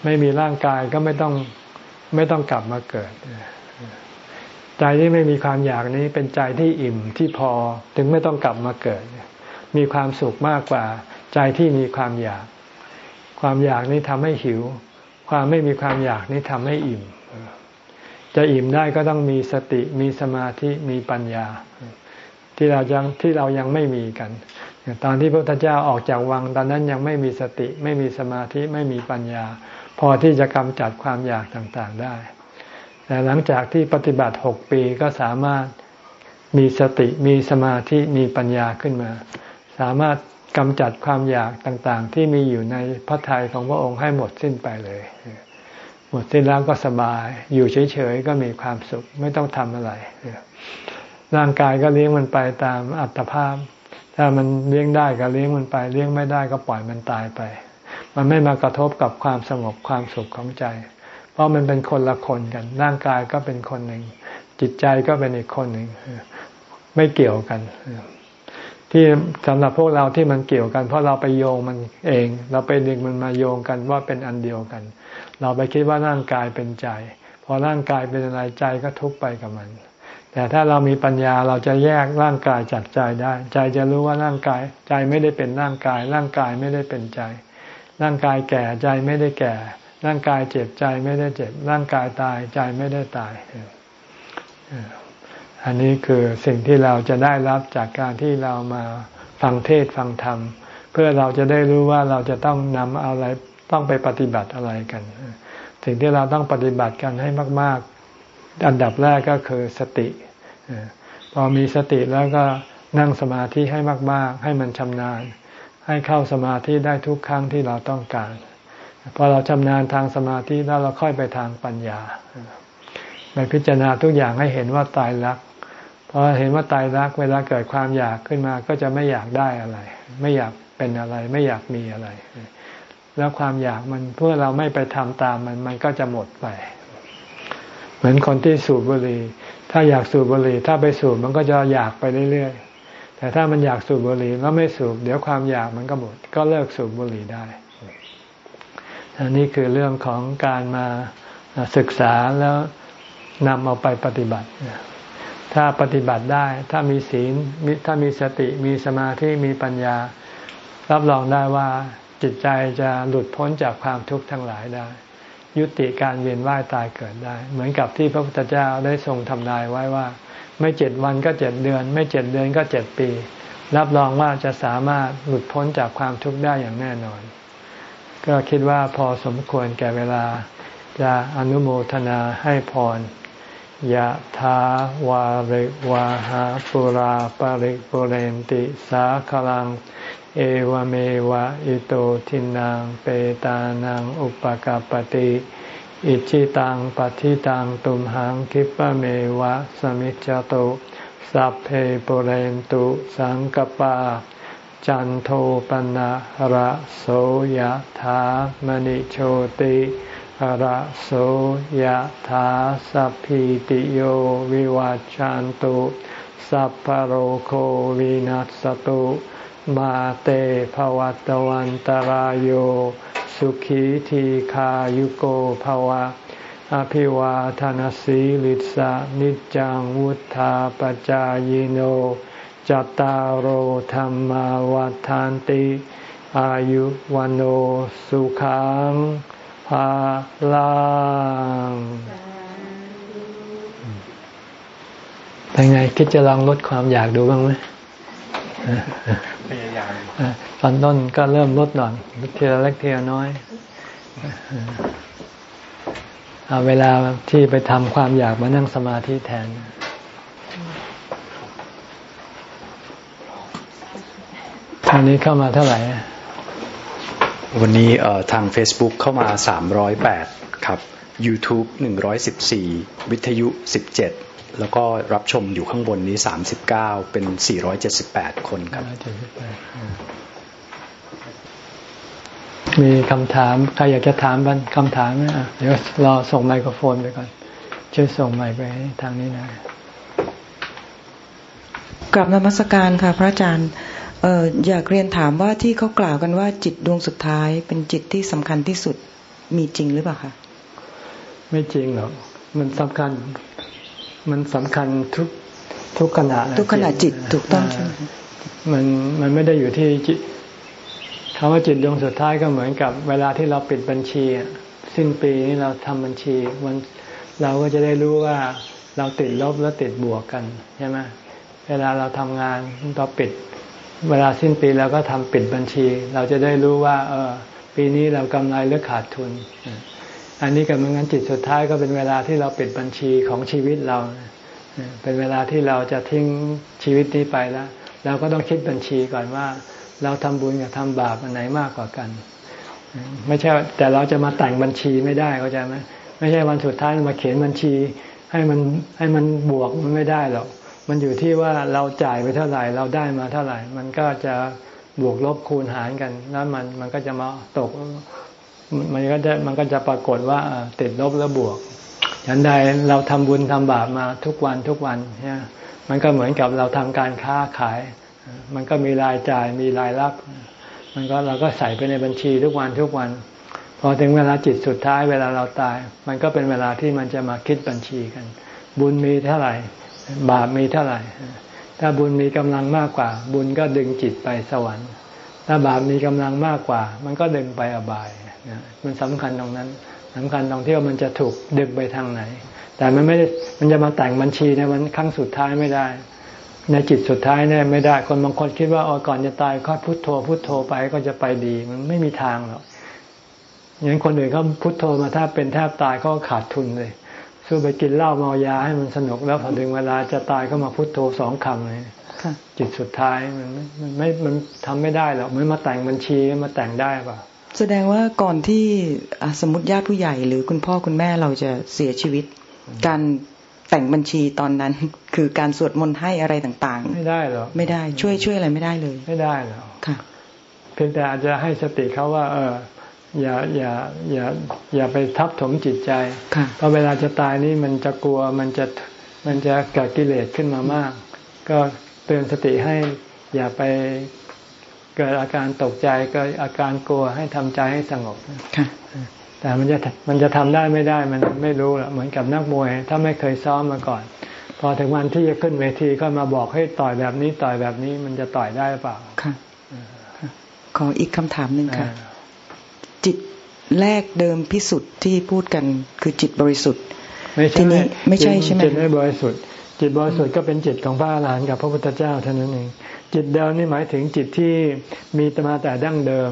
ไม่มีร่างกายก็ไม่ต้องไม่ต้องกลับมาเกิดใจที่ไม่มีความอยากนี้เป็นใจที่อิ่มที่พอถึงไม่ต้องกลับมาเกิด มีความสุขมากกว่า ใจที่มีความอยาก ความอยากนี้ทำให้หิว ความไม่มีความอยากนี้ทำให้อิ่ม จะอิ่มได้ก็ต้องมีสติมีสมาธิมีปัญญา ที่เรายังที่เรายังไม่มีกัน ตอนที่พระพุทธเจ้าออกจากวัง ตอนนั้นยังไม่มีสติไม่มีสมาธิไม่มีปัญญา พอที่จะกำจัดความอยากต่างๆได้แต่หลังจากที่ปฏิบัติหกปีก็สามารถมีสติมีสมาธิมีปัญญาขึ้นมา สามารถ กำจัดความอยากต่างๆ ที่มีอยู่ในพระทัยของพระองค์ให้หมดสิ้นไปเลย หมดสิ้นแล้วก็สบาย อยู่เฉยๆก็มีความสุขไม่ต้องทำอะไร ร่างกายก็เลี้ยงมันไปตามอัตภาพ ถ้ามันเลี้ยงได้ก็เลี้ยงมันไป เลี้ยงไม่ได้ก็ปล่อยมันตายไป มันไม่มากระทบกับความสงบความสุขของใจ เพราะมันเป็นคนละคนกัน ร่างกายก็เป็นคนหนึ่ง จิตใจก็เป็นอีกคนหนึ่ง ไม่เกี่ยวกัน ที่สำหรับพวกเราที่มันเกี่ยวกัน เพราะเราไปโยงมันเอง เราไปดึงมันมาโยงกันว่าเป็นอันเดียวกัน เราไปคิดว่าร่างกายเป็นใจ พอร่างกายเป็นอะไรใจก็ทุกไปกับมัน แต่ถ้าเรามีปัญญาเราจะแยกร่างกายจากใจได้ ใจจะรู้ว่าร่างกาย ใจไม่ได้เป็นร่างกาย ร่างกายไม่ได้เป็นใจ ร่างกายแก่ใจไม่ได้แก่ ร่างกายเจ็บใจไม่ได้เจ็บ ร่างกายตายใจไม่ได้ตาย อันนี้คือสิ่งที่เราจะได้รับจากการที่เรามาฟังเทศฟังธรรม เพื่อเราจะได้รู้ว่าเราจะต้องนำอะไรต้องไปปฏิบัติอะไรกัน สิ่งที่เราต้องปฏิบัติกันให้มาก ๆ อันดับแรกก็คือสติ พอมีสติแล้วก็นั่งสมาธิให้มาก ๆ ให้มันชำนาญ ให้เข้าสมาธิได้ทุกครั้งที่เราต้องการพอเราชำนาญทางสมาธิแล้วเราค่อยไปทางปัญญาไปพิจารณาทุกอย่างให้เห็นว่าตายรัก พอเห็นว่าตายรักเวลาเกิดความอยากขึ้นมา ก็จะไม่อยากได้อะไร ไม่อยากเป็นอะไร ไม่อยากมีอะไร แล้วความอยากมันเพื่อเราไม่ไปทำตามมันมันก็จะหมดไป เหมือนคนที่สูบบุหรี่ถ้าอยากสูบบุหรี่ถ้าไปสูบมันก็จะอยากไปเรื่อยๆแต่ถ้ามันอยากสูบบุหรี่แล้วไม่สูบเดี๋ยวความอยากมันก็หมด ก็เลิกสูบบุหรี่ได้อันนี้คือเรื่องของการมาศึกษาแล้วนำเอาไปปฏิบัติ ถ้าปฏิบัติได้ ถ้ามีศีลถ้ามีสติมีสมาธิมีปัญญา รับรองได้ว่าจิตใจจะหลุดพ้นจากความทุกข์ทั้งหลายได้ ยุติการเวียนว่ายตายเกิดได้ เหมือนกับที่พระพุทธเจ้าได้ทรงทำนายไว้ว่า ไม่เจ็ดวันก็เจ็ดเดือน ไม่เจ็ดเดือนก็เจ็ดปี รับรองว่าจะสามารถหลุดพ้นจากความทุกข์ได้อย่างแน่นอน ก็คิดว่าพอสมควรแก่เวลาจะอนุโมทนาให้พร ยะถาวาริวาหาปุราปาริปุเรนติสาคลัง เอวเมวะอิโตทินังเปตานังอุปกาปติอิชิตังปฏิตังตุมหังคิปะเมวะสมิจจโตสัพเพปุเรนตุสังกปา จันโทปนะระโสยะถามณิโชติ ระโสยถาสัพพิติโยวิวัจจันตุสัพพโรโควินัสตุมาเตภวัตวันตารโยสุขีทีขายุโกภวะ อภิวาทานสีลิสานิจังวุธาปจายโนจตารโหธรรมวาทานติ อายุวันโอสุขัง พาลังเป็นไง คิดจะลองลดความอยากดูบ้างไหมพยายามตอนต้นก็เริ่มลดหน่อยทีละเล็กทีละน้อยเอาเวลาที่ไปทำความอยากมานั่งสมาธิแทนคราวนี้เข้ามาเท่าไหร่ วันนี้ทาง Facebook เข้ามา 308 ครับ YouTube 114 วิทยุ 17 แล้วก็รับชมอยู่ข้างบนนี้ 39 เป็น 478 คนครับ มีคำถาม ใครอยากจะถามบ้างคำถามไหมเดี๋ยวรอส่งไมโครโฟนไปก่อน ช่วยส่งไมค์ไปทางนี้นะกลับนมัสการค่ะพระอาจารย์เอออยากเรียนถามว่าที่เขากล่าวกันว่าจิตดวงสุดท้าย เป็นจิตที่สำคัญที่สุดมีจริงหรือเปล่าคะไม่จริงหรอกมันสำคัญ มันสำคัญทุกทุกขณะทุกขณะจิตถูกต้องใช่ไหมมันมันไม่ได้อยู่ที่จิตคำว่าจิตดวงสุดท้ายก็เหมือนกับ เวลาที่เราปิดบัญชีสิ้นปีนี้เราทำบัญชีมันเราก็จะได้รู้ว่าเราติดลบแล้วติดบวกกันใช่ไหมเวลาเราทำงานเราปิด เวลาสิ้นปีเราก็ทำปิดบัญชี เราจะได้รู้ว่า เออ ปีนี้เรากำไรหรือขาดทุน อันนี้กับงั้นจิตสุดท้ายก็เป็นเวลาที่เราปิดบัญชีของชีวิตเรา เป็นเวลาที่เราจะทิ้งชีวิตนี้ไปแล้วเราก็ต้องคิดบัญชีก่อนว่า เราทำบุญกับทำบาปอันไหนมากกว่ากัน ไม่ใช่แต่เราจะมาแต่งบัญชีไม่ได้เข้าใจไหมไม่ใช่วันสุดท้ายมาเขียนบัญชีให้มันให้มันบวกมันไม่ได้หรอก มันอยู่ที่ว่าเราจ่ายไปเท่าไหร่เราได้มาเท่าไหร่ มันก็จะบวกลบคูณหารกันแล้วมันมันก็จะมาตก มันก็จะมันก็จะปรากฏว่าติดลบแล้วบวกฉันใดเราทำบุญทำบาปมาทุกวันทุกวันเนี่ยมันก็เหมือนกับเราทำการค้าขาย มันก็มีรายจ่ายมีรายรับ มันก็เราก็ใส่ไปในบัญชีทุกวันทุกวัน พอถึงเวลาจิตสุดท้ายเวลาเราตาย มันก็เป็นเวลาที่มันจะมาคิดบัญชีกัน บุญมีเท่าไหร่ บาปมีเท่าไหร่ ถ้าบุญมีกำลังมากกว่า บุญก็ดึงจิตไปสวรรค์ ถ้าบาปมีกำลังมากกว่า มันก็ดึงไปอบายมันสำคัญตรงนั้นสำคัญตรงที่ว่ามันจะถูกดึงไปทางไหน แต่มันไม่ได้มันจะมาแต่งบัญชีในวันครั้งสุดท้ายไม่ได้ ในจิตสุดท้ายเนี่ยไม่ได้คนบางคนคิดว่าอ๋อก่อนจะตายค่อยพุโทโธพุโทโธไปก็จะไปดี มันไม่มีทางหรอกอย่างนั้นคนอื่นเขาพุโทโธมาถ้าเป็นแทบตายเขาขาดทุนเลย สู้ไปกินเหล้าเมายาให้มันสนุกแล้วพอถึงเวลาจะตายก็มาพุโทโธสองคำเลยจิตสุดท้ายมันมันไม่มันทำไม่ได้หรอกมันมาแต่งบัญชีมาแต่งได้ป่ะแสดงว่าก่อนที่สมมติญาติผู้ใหญ่ หรือคุณพ่อคุณแม่เราจะเสียชีวิต การแต่งบัญชีตอนนั้น คือการสวดมนต์ให้อะไรต่างๆ ไม่ได้หรอกไม่ได้ช่วยช่วยอะไรไม่ได้เลย ไม่ได้หรอกค่ะ เพียงแต่อาจจะให้สติเขาว่า เออ อย่าอย่าอย่าอย่าไปทับถมจิตใจเพราะเวลาจะตายนี่มันจะกลัวมันจะมันจะเกิดกิเลสขึ้นมามาก ก็เตือนสติให้อย่าไปเกิดอาการตกใจเกิดอาการกลัวให้ทำใจให้สงบแต่มันจะมันจะทำได้ไม่ได้มันไม่รู้ละเหมือนกับนักมวย ถ้าไม่เคยซ้อมมาก่อน พอถึงวันที่จะขึ้นเวทีก็มาบอกให้ต่อยแบบนี้ต่อยแบบนี้มันจะต่อยได้เปล่าค่ะขออีกคำถามหนึ่งค่ะจิต แรกเดิมพิสุทธิ์ที่พูดกันคือจิตบริสุทธิ์ทีนี้ไม่ใช่ใช่ไหมจิตไม่บริสุทธิ์จิตบริสุทธิ์ก็เป็นจิตของพระอรหันต์กับพระพุทธเจ้าเท่านั้นเองจิตเดิมนี่หมายถึงจิตที่มีมาแต่ดั้งเดิม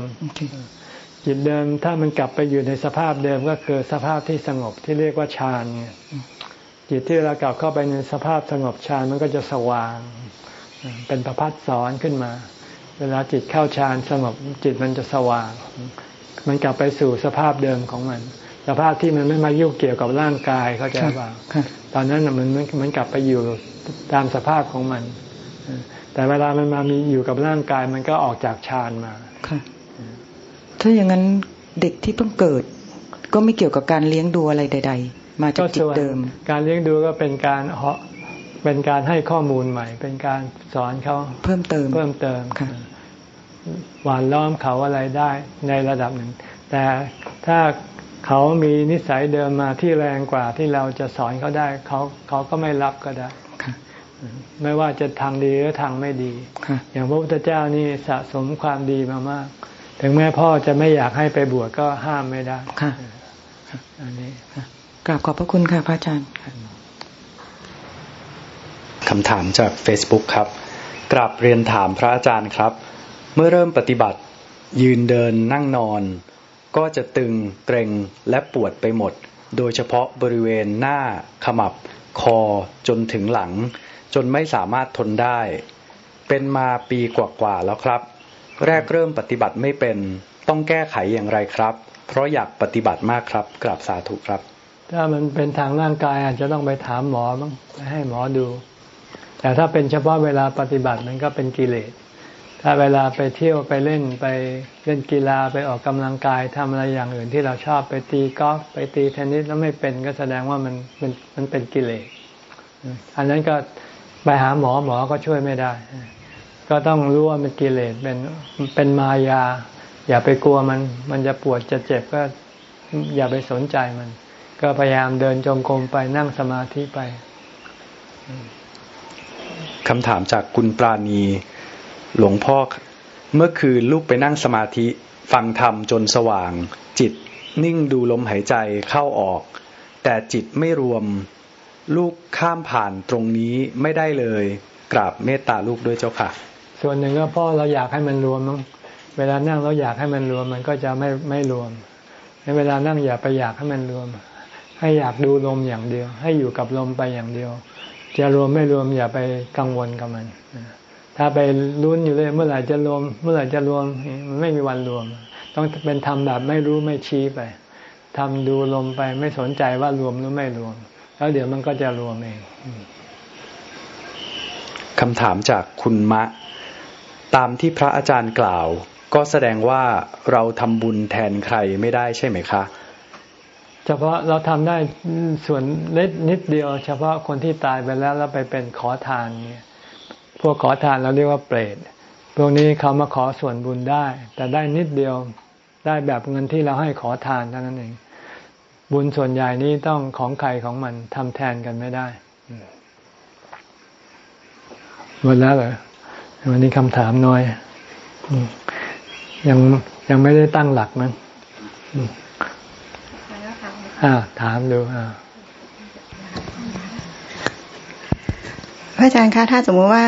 จิตเดิมถ้ามันกลับไปอยู่ในสภาพเดิมก็คือสภาพที่สงบที่เรียกว่าฌานเนี่ยจิตที่เรากลับเข้าไปในสภาพสงบฌานมันก็จะสว่าง เป็นประพัดสอนขึ้นมา เวลาจิตเข้าฌานสงบจิตมันจะสว่าง มันกลับไปสู่สภาพเดิมของมัน สภาพที่มันไม่มายุ่งเกี่ยวกับร่างกายเขาจะว่าตอนนั้นมันมันกลับไปอยู่ตามสภาพของมัน แต่เวลามันมามีอยู่กับร่างกายมันก็ออกจากฌานมาค่ะถ้าอย่างนั้นเด็กที่เพิ่งเกิด ก็ไม่เกี่ยวกับการเลี้ยงดูอะไรใด ๆ มาจากจิตเดิม การเลี้ยงดูก็เป็นการเหาะเป็นการให้ข้อมูลใหม่ เป็นการสอนเขาเพิ่มเติมเพิ่มเติมค่ะ หวานล้อมเขาอะไรได้ในระดับหนึ่ง แต่ถ้าเขามีนิสัยเดิมมาที่แรงกว่าที่เราจะสอนเขาได้ เขาเขาก็ไม่รับก็ได้ ไม่ว่าจะทางดีหรือทางไม่ดี อย่างพระพุทธเจ้านี่สะสมความดีมามาก ถึงแม้พ่อจะไม่อยากให้ไปบวชก็ห้ามไม่ได้ค่ะอันนี้กราบขอบพระคุณค่ะพระอาจารย์คำถามจาก Facebook ครับ กราบเรียนถามพระอาจารย์ครับ เมื่อเริ่มปฏิบัติ ยืนเดินนั่งนอน ก็จะตึงเกร็งและปวดไปหมด โดยเฉพาะบริเวณหน้า ขมับ คอจนถึงหลัง จนไม่สามารถทนได้ เป็นมาปีกว่าๆแล้วครับ แรกเริ่มปฏิบัติไม่เป็นต้องแก้ไขอย่างไรครับ เพราะอยากปฏิบัติมากครับกราบสาธุครับ ถ้ามันเป็นทางร่างกายอาจจะต้องไปถามหมอมั้งให้หมอดู แต่ถ้าเป็นเฉพาะเวลาปฏิบัติมันก็เป็นกิเลส ถ้าเวลาไปเที่ยวไปเล่นไปเล่นกีฬาไปออกกำลังกายทำอะไรอย่างอื่นที่เราชอบไปตีกอล์ฟไปตีเทนนิสแล้วไม่เป็นก็แสดงว่ามันมันมันเป็นกิเลสอันนั้นก็ไปหาหมอหมอก็ช่วยไม่ได้ ก็ต้องรู้ว่ามันกิเลสเป็นเป็นมายา อย่าไปกลัวมัน มันจะปวดจะเจ็บก็อย่าไปสนใจมัน ก็พยายามเดินจงกรมไปนั่งสมาธิไปคำถามจากคุณปราณี หลวงพ่อเมื่อคืนลูกไปนั่งสมาธิฟังธรรมจนสว่าง จิตนิ่งดูลมหายใจเข้าออก แต่จิตไม่รวม ลูกข้ามผ่านตรงนี้ไม่ได้เลย กราบเมตตาลูกด้วยเจ้าค่ะ ส่วนหนึ่งก็พราะเราอยากให้มันรวมมั้งเวลานั่งเราอยากให้มันรวมมันก็จะไม่ไม่รวมในเวลานั่งอย่าไปอยากให้มันรวม ให้อยากดูลมอย่างเดียว ให้อยู่กับลมไปอย่างเดียว จะรวมไม่รวมอย่าไปกังวลกับมัน ถ้าไปลุ้นอยู่เลยเมื่อไหร่จะรวม เมื่อไหร่จะรวมมันไม่มีวันรวม ต้องเป็นทำแบบไม่รู้ไม่ชี้ไปทำดูลมไปไม่สนใจว่ารวมหรือไม่รวม แล้วเดี๋ยวมันก็จะรวมเองคำถามจากคุณมะ ตามที่พระอาจารย์กล่าว ก็แสดงว่าเราทำบุญแทนใครไม่ได้ใช่ไหมคะเฉพาะเราทำได้ส่วนเล็กนิดเดียว เฉพาะคนที่ตายไปแล้วแล้วไปเป็นขอทานเนี่ย พวกขอทานเราเรียกว่าเปรตพวกนี้เขามาขอส่วนบุญได้ แต่ได้นิดเดียวได้แบบเงินที่เราให้ขอทานเท่านั้นเอง บุญส่วนใหญ่นี้ต้องของใครของมันทำแทนกันไม่ได้หมดแล้วเหรอวันนี้คำถามน้อยยังยังไม่ได้ตั้งหลักมั้งอ่าถามดูอ่า ระอาจารย์คะถ้าสมมติว่า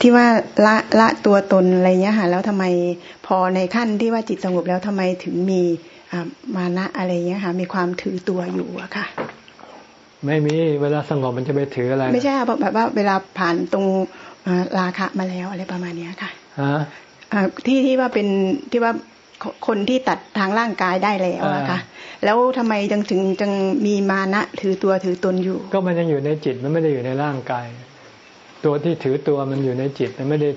ที่ว่าละละตัวตนอะไรเงี้ยค่ะแล้วทำไมพอในขั้นที่ว่าจิตสงบแล้วทำไมถึงมีมานะอะไรเงี้ยค่ะมีความถือตัวอยู่อะค่ะ ไม่มีเวลาสงบมันจะไปถืออะไร ไม่ใช่แบบว่าเวลาผ่านตรงราคะมาแล้วอะไรประมาณเนี้ยค่ะฮะที่ที่ว่าเป็นที่ว่าคนที่ตัดทางร่างกายได้แล้วอะค่ะ แล้วทำไมจึงถึงจึงมีมานะถือตัวถือตนอยู่ ก็มันยังอยู่ในจิตมันไม่ได้อยู่ในร่างกาย ตัวที่ถือตัวมันอยู่ในจิตมันไม่ได้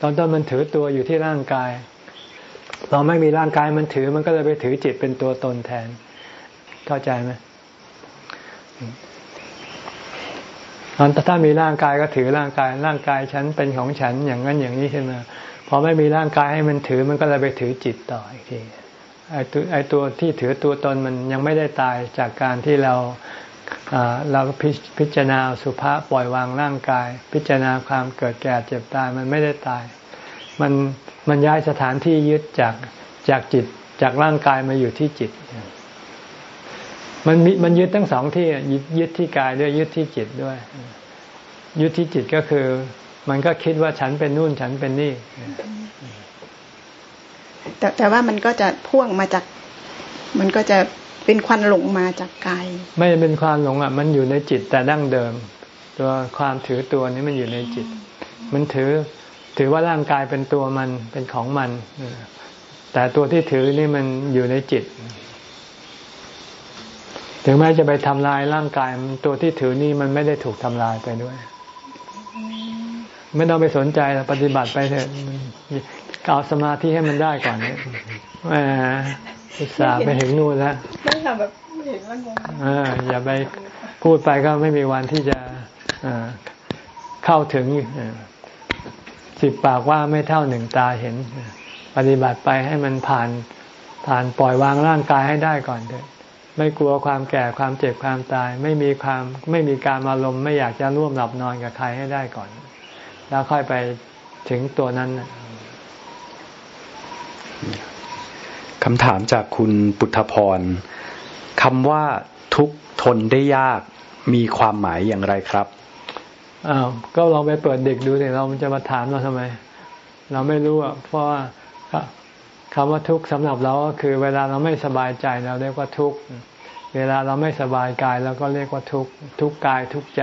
ตอนต้นมันถือตัวอยู่ที่ร่างกายเราไม่มีร่างกายมันถือมันก็เลยไปถือจิตเป็นตัวตนแทน เข้าใจไหมตอนถ้ามีร่างกายก็ถือร่างกาย ร่างกายฉันเป็นของฉันอย่างนั้นอย่างนี้ขึ้นมาพอไม่มีร่างกายให้มันถือมันก็เลยไปถือจิตต่ออีกทีไอตัวไอตัวที่ถือตัวตนมันยังไม่ได้ตายจากการที่เรา เราพิจารณาสุภาปล่อยวางร่างกาย พิจารณาความเกิดแก่เจ็บตายมันไม่ได้ตาย มันมันย้ายสถานที่ยึดจากจากจิตจากร่างกายมาอยู่ที่จิต มันมีมันยึดทั้งสองที่ยึดยึดที่กายด้วยยึดที่จิตด้วย ยึดที่จิตก็คือ มันก็คิดว่าฉันเป็นนู่นฉันเป็นนี่ แต่แต่ว่ามันก็จะพ่วงมาจาก มันก็จะ เป็นควันหลงมาจากกาย ไม่เป็นความหลงอะ มันอยู่ในจิตแต่ดั้งเดิม ตัวความถือตัวนี้มันอยู่ในจิต มันถือถือว่าร่างกายเป็นตัวมันเป็นของมัน แต่ตัวที่ถือนี่มันอยู่ในจิต ถึงแม้จะไปทำลายร่างกายตัวที่ถือนี่มันไม่ได้ถูกทำลายไปด้วย ไม่ต้องไปสนใจปฏิบัติไปเถอะเอาสมาธิให้มันได้ก่อน เนี่ยอุตส่าห์ไปถึงนู่นแล้วไม่ทำแบบเห็นแล้วงงอย่าไปพูดไปก็ไม่มีวันที่จะเข้าถึงสิบปากว่าไม่เท่าหนึ่งตาเห็น ปฏิบัติไปให้มันผ่านผ่านปล่อยวางร่างกายให้ได้ก่อนเถอะไม่กลัวความแก่ความเจ็บความตาย ไม่มีความไม่มีการอารมณ์ไม่อยากจะร่วมหลับนอนกับใครให้ได้ก่อน แล้วค่อยไปถึงตัวนั้น คำถามจากคุณปุถพรคำว่าทุกทนได้ยากมีความหมายอย่างไรครับอ้าวก็ลองไปเปิดเด็กดูเนี่ยเราจะมาถามเราทำไม เราไม่รู้อะเพราะว่าคำว่าทุกข์สำหรับเราก็คือ เวลาเราไม่สบายใจเราเรียกว่าทุกข์เวลาเราไม่สบายกายเราก็เรียกว่าทุกข์ทุกกายทุกใจ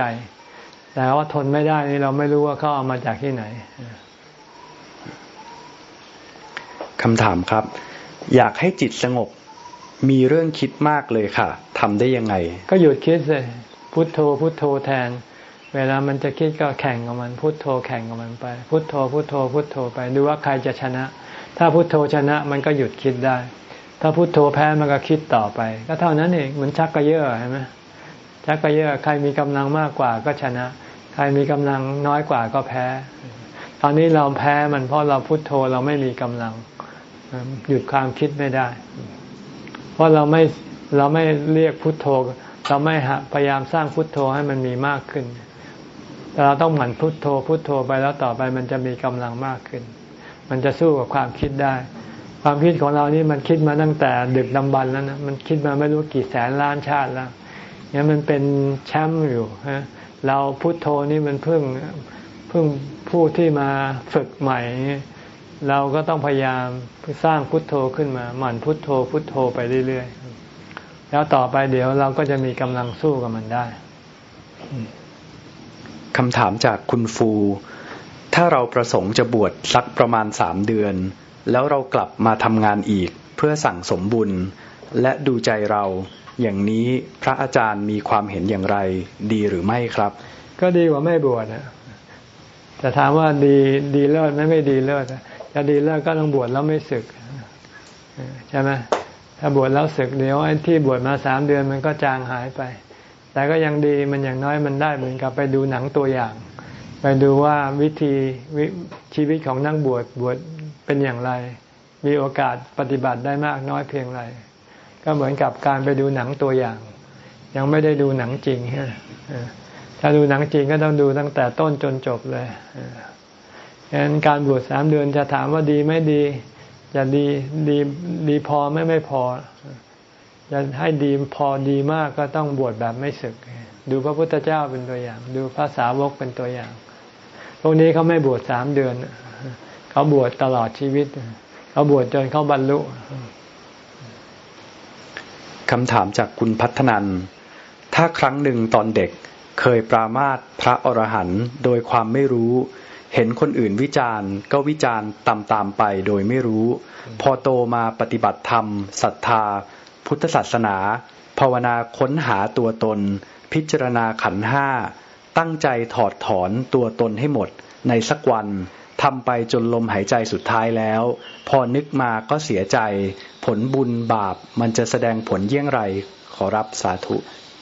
แต่ว่าทนไม่ได้นี่เราไม่รู้ว่าเขาเอามาจากที่ไหนคำถามครับ อยากให้จิตสงบ มีเรื่องคิดมากเลยค่ะทำได้ยังไง ก็หยุดคิดเลยพุทโธพุทโธแทน เวลามันจะคิดก็แข่งกับมัน พุทโธแข่งกับมันไป พุทโธพุทโธ พุทโธไปดูว่าใครจะชนะ ถ้าพุทโธชนะมันก็หยุดคิดได้ ถ้าพุทโธแพ้มันก็คิดต่อไป ก็เท่านั้นเองมันชักกระเยอะใช่ไหมชักกระเยอะใครมีกำลังมากกว่าก็ชนะ ใครมีกำลังน้อยกว่าก็แพ้ ตอนนี้เราแพ้มันเพราะเราพุทโธเราไม่มีกำลัง หยุดความคิดไม่ได้ เพราะเราไม่เราไม่เรียกพุทโธ เราไม่พยายามสร้างพุทโธให้มันมีมากขึ้นแต่เราต้องหมั่นพุทโธ พุทโธไปแล้วต่อไปมันจะมีกำลังมากขึ้น มันจะสู้กับความคิดได้ ความคิดของเรานี่มันคิดมาตั้งแต่ดึกดำบรรแล้วนะมันคิดมาไม่รู้กี่แสนล้านชาติแล้วเนี่ยมันเป็นแชมป์อยู่ฮะเราพุทโธนี่มันเพิ่งเพิ่งพึ่งผู้ที่มาฝึกใหม่ เราก็ต้องพยายามสร้างพุทโธขึ้นมา หมั่นพุทโธพุทโธไปเรื่อยๆ แล้วต่อไปเดี๋ยวเราก็จะมีกำลังสู้กับมันได้คำถามจากคุณฟู ถ้าเราประสงค์จะบวชสักประมาณสามเดือน แล้วเรากลับมาทำงานอีกเพื่อสั่งสมบุญ และดูใจเราอย่างนี้พระอาจารย์มีความเห็นอย่างไรดีหรือไม่ครับ ก็ดีกว่าไม่บวชนะแต่ถามว่าดีดีเลิศไม่ไม่ดีเลิศ จะดีเลิศก็ต้องบวชแล้วไม่ศึกใช่ไหมถ้าบวชแล้วศึกเดี๋ยวไอ้ที่บวชมาสามเดือนมันก็จางหายไป แต่ก็ยังดีมันอย่างน้อยมันได้เหมือนกับไปดูหนังตัวอย่าง ไปดูว่าวิธีชีวิตของนักบวชบวชเป็นอย่างไร มีโอกาสปฏิบัติได้มากน้อยเพียงไร ก็เหมือนกับการไปดูหนังตัวอย่าง ยังไม่ได้ดูหนังจริงถ้าดูหนังจริงก็ต้องดูตั้งแต่ต้นจนจบเลย ฉะนั้นการบวชสามเดือนจะถามว่าดีไม่ดี จะดีดีดีพอไม่ไม่พอ จะให้ดีพอดีมากก็ต้องบวชแบบไม่ศึก ดูพระพุทธเจ้าเป็นตัวอย่าง ดูพระสาวกเป็นตัวอย่าง พวกนี้เขาไม่บวชสามเดือน เขาบวชตลอดชีวิต เขาบวชจนเขาบรรลุคำถามจากคุณพัฒนัน ถ้าครั้งหนึ่งตอนเด็กเคยปรามาสพระอรหันต์โดยความไม่รู้ เห็นคนอื่นวิจารณ์ ก็วิจารณ์ตามตามไปโดยไม่รู้ พอโตมาปฏิบัติธรรมศรัทธา พุทธศาสนา ภาวนาค้นหาตัวตน พิจารณาขันห้า ตั้งใจถอดถอนตัวตนให้หมด ในสักวันทำไปจนลมหายใจสุดท้ายแล้ว พอนึกมาก็เสียใจ ผลบุญบาปมันจะแสดงผลเยี่ยงไรขอรับสาธุ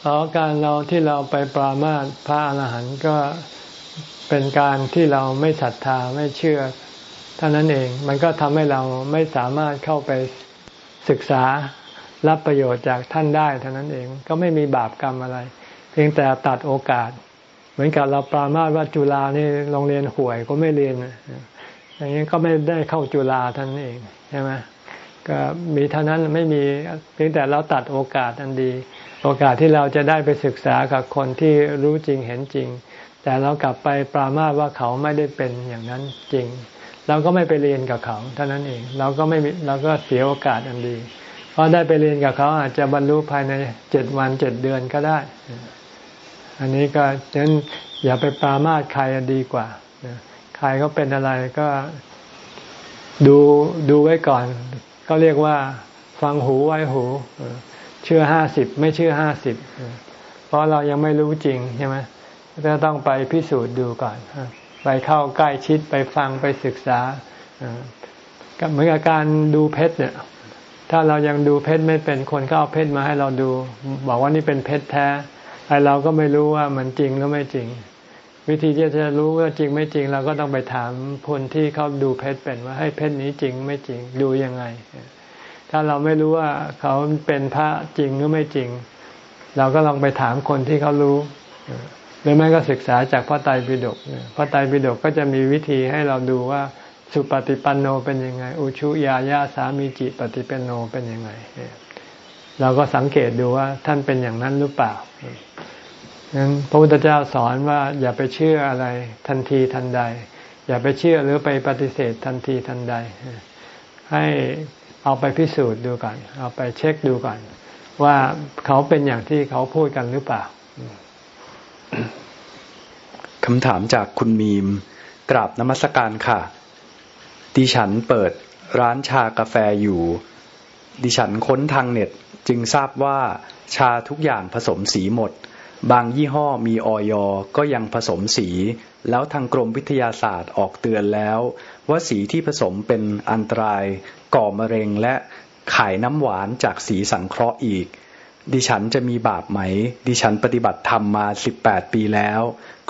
อ๋อการเราที่เราไปปรามาสพระอรหันต์ก็ เป็นการที่เราไม่ศรัทธาไม่เชื่อเท่านั้นเองมันก็ทำให้เราไม่สามารถเข้าไปศึกษารับประโยชน์จากท่านได้เท่านั้นเองก็ไม่มีบาปกรรมอะไร เพียงแต่ตัดโอกาส เหมือนกับเราปรามาสว่าจุฬานี่โรงเรียนห่วยก็ไม่เรียนอย่างนี้ก็ไม่ได้เข้าจุฬาท่านเองใช่ไหมก็มีเท่านั้นไม่มีเพียงแต่เราตัดโอกาสอันดี โอกาสที่เราจะได้ไปศึกษากับคนที่รู้จริงเห็นจริง แต่เรากลับไปปรามาสว่าเขาไม่ได้เป็นอย่างนั้นจริง เราก็ไม่ไปเรียนกับเขาเท่านั้นเอง เราก็ไม่เราก็เสียโอกาสอันดี เพราะได้ไปเรียนกับเขาอาจจะบรรลุภายในเจ็ดวันเจ็ดเดือนก็ได้ อันนี้ก็ฉะนั้นอย่าไปปรามาสใครดีกว่าใครเขาเป็นอะไรก็ดูดูไว้ก่อน ก็เรียกว่า ฟังหูไว้หูเชื่อห้าสิบไม่เชื่อห้าสิบเพราะเรายังไม่รู้จริงใช่ไหม ก็ต้องไปพิสูจน์ดูก่อนไปเข้าใกล้ชิดไปฟังไปศึกษาเหมือนกับการดูเพชรเนี่ย ถ้าเรายังดูเพชรไม่เป็นคนก็เอาเพชรมาให้เราดู บอกว่านี่เป็นเพชรแท้ไอเราก็ไม่รู้ว่ามันจริงหรือไม่จริง วิธีที่จะรู้ว่าจริงไม่จริง เราก็ต้องไปถามคนที่เขาดูเพชรเป็นว่าให้เพชรนี้จริงไม่จริงดูยังไง ถ้าเราไม่รู้ว่าเขาเป็นพระจริงหรือไม่จริง เราก็ลองไปถามคนที่เขารู้ หรือไม่ก็ศึกษาจากพระไตรปิฎกพระไตรปิฎกก็จะมีวิธีให้เราดูว่าสุปฏิปันโนเป็นยังไง อุชุยายาสามีจิปฏิปันโนเป็นยังไง เราก็สังเกตดูว่าท่านเป็นอย่างนั้นหรือเปล่านั้นพระพุทธเจ้าสอนว่าอย่าไปเชื่ออะไรทันทีทันใด อย่าไปเชื่อหรือไปปฏิเสธทันทีทันใด ให้เอาไปพิสูจน์ดูก่อน เอาไปเช็คดูก่อน ว่าเขาเป็นอย่างที่เขาพูดกันหรือเปล่า คำถามจากคุณมีม กราบนมัสการค่ะ ดิฉันเปิดร้านชากาแฟอยู่ ดิฉันค้นทางเน็ตจึงทราบว่าชาทุกอย่างผสมสีหมด บางยี่ห้อมีออยก็ยังผสมสี แล้วทางกรมวิทยาศาสตร์ออกเตือนแล้ว ว่าสีที่ผสมเป็นอันตราย ก่อมะเร็งและขายน้ำหวานจากสีสังเคราะห์อีก ดิฉันจะมีบาปไหม ดิฉันปฏิบัติธรรมมาสิบแปดปีแล้ว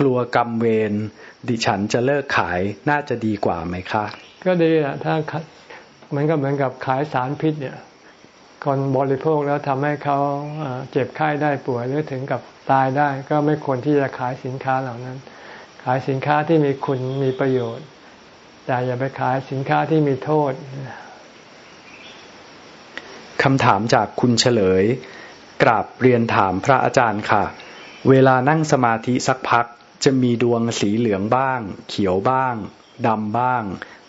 กลัวกรรมเวร ดิฉันจะเลิกขายน่าจะดีกว่าไหมคะ ก็ดีอะถ้ามันก็เหมือนกับขายสารพิษเนี่ยคนบริโภคแล้วทำให้เขาเจ็บไข้ได้ป่วยหรือถึงกับตายได้ ก็ไม่ควรที่จะขายสินค้าเหล่านั้น ขายสินค้าที่มีคุณมีประโยชน์ แต่อย่าไปขายสินค้าที่มีโทษคำถามจากคุณเฉลย กราบเรียนถามพระอาจารย์ค่ะ เวลานั่งสมาธิสักพักจะมีดวงสีเหลืองบ้าง เขียวบ้างดำบ้าง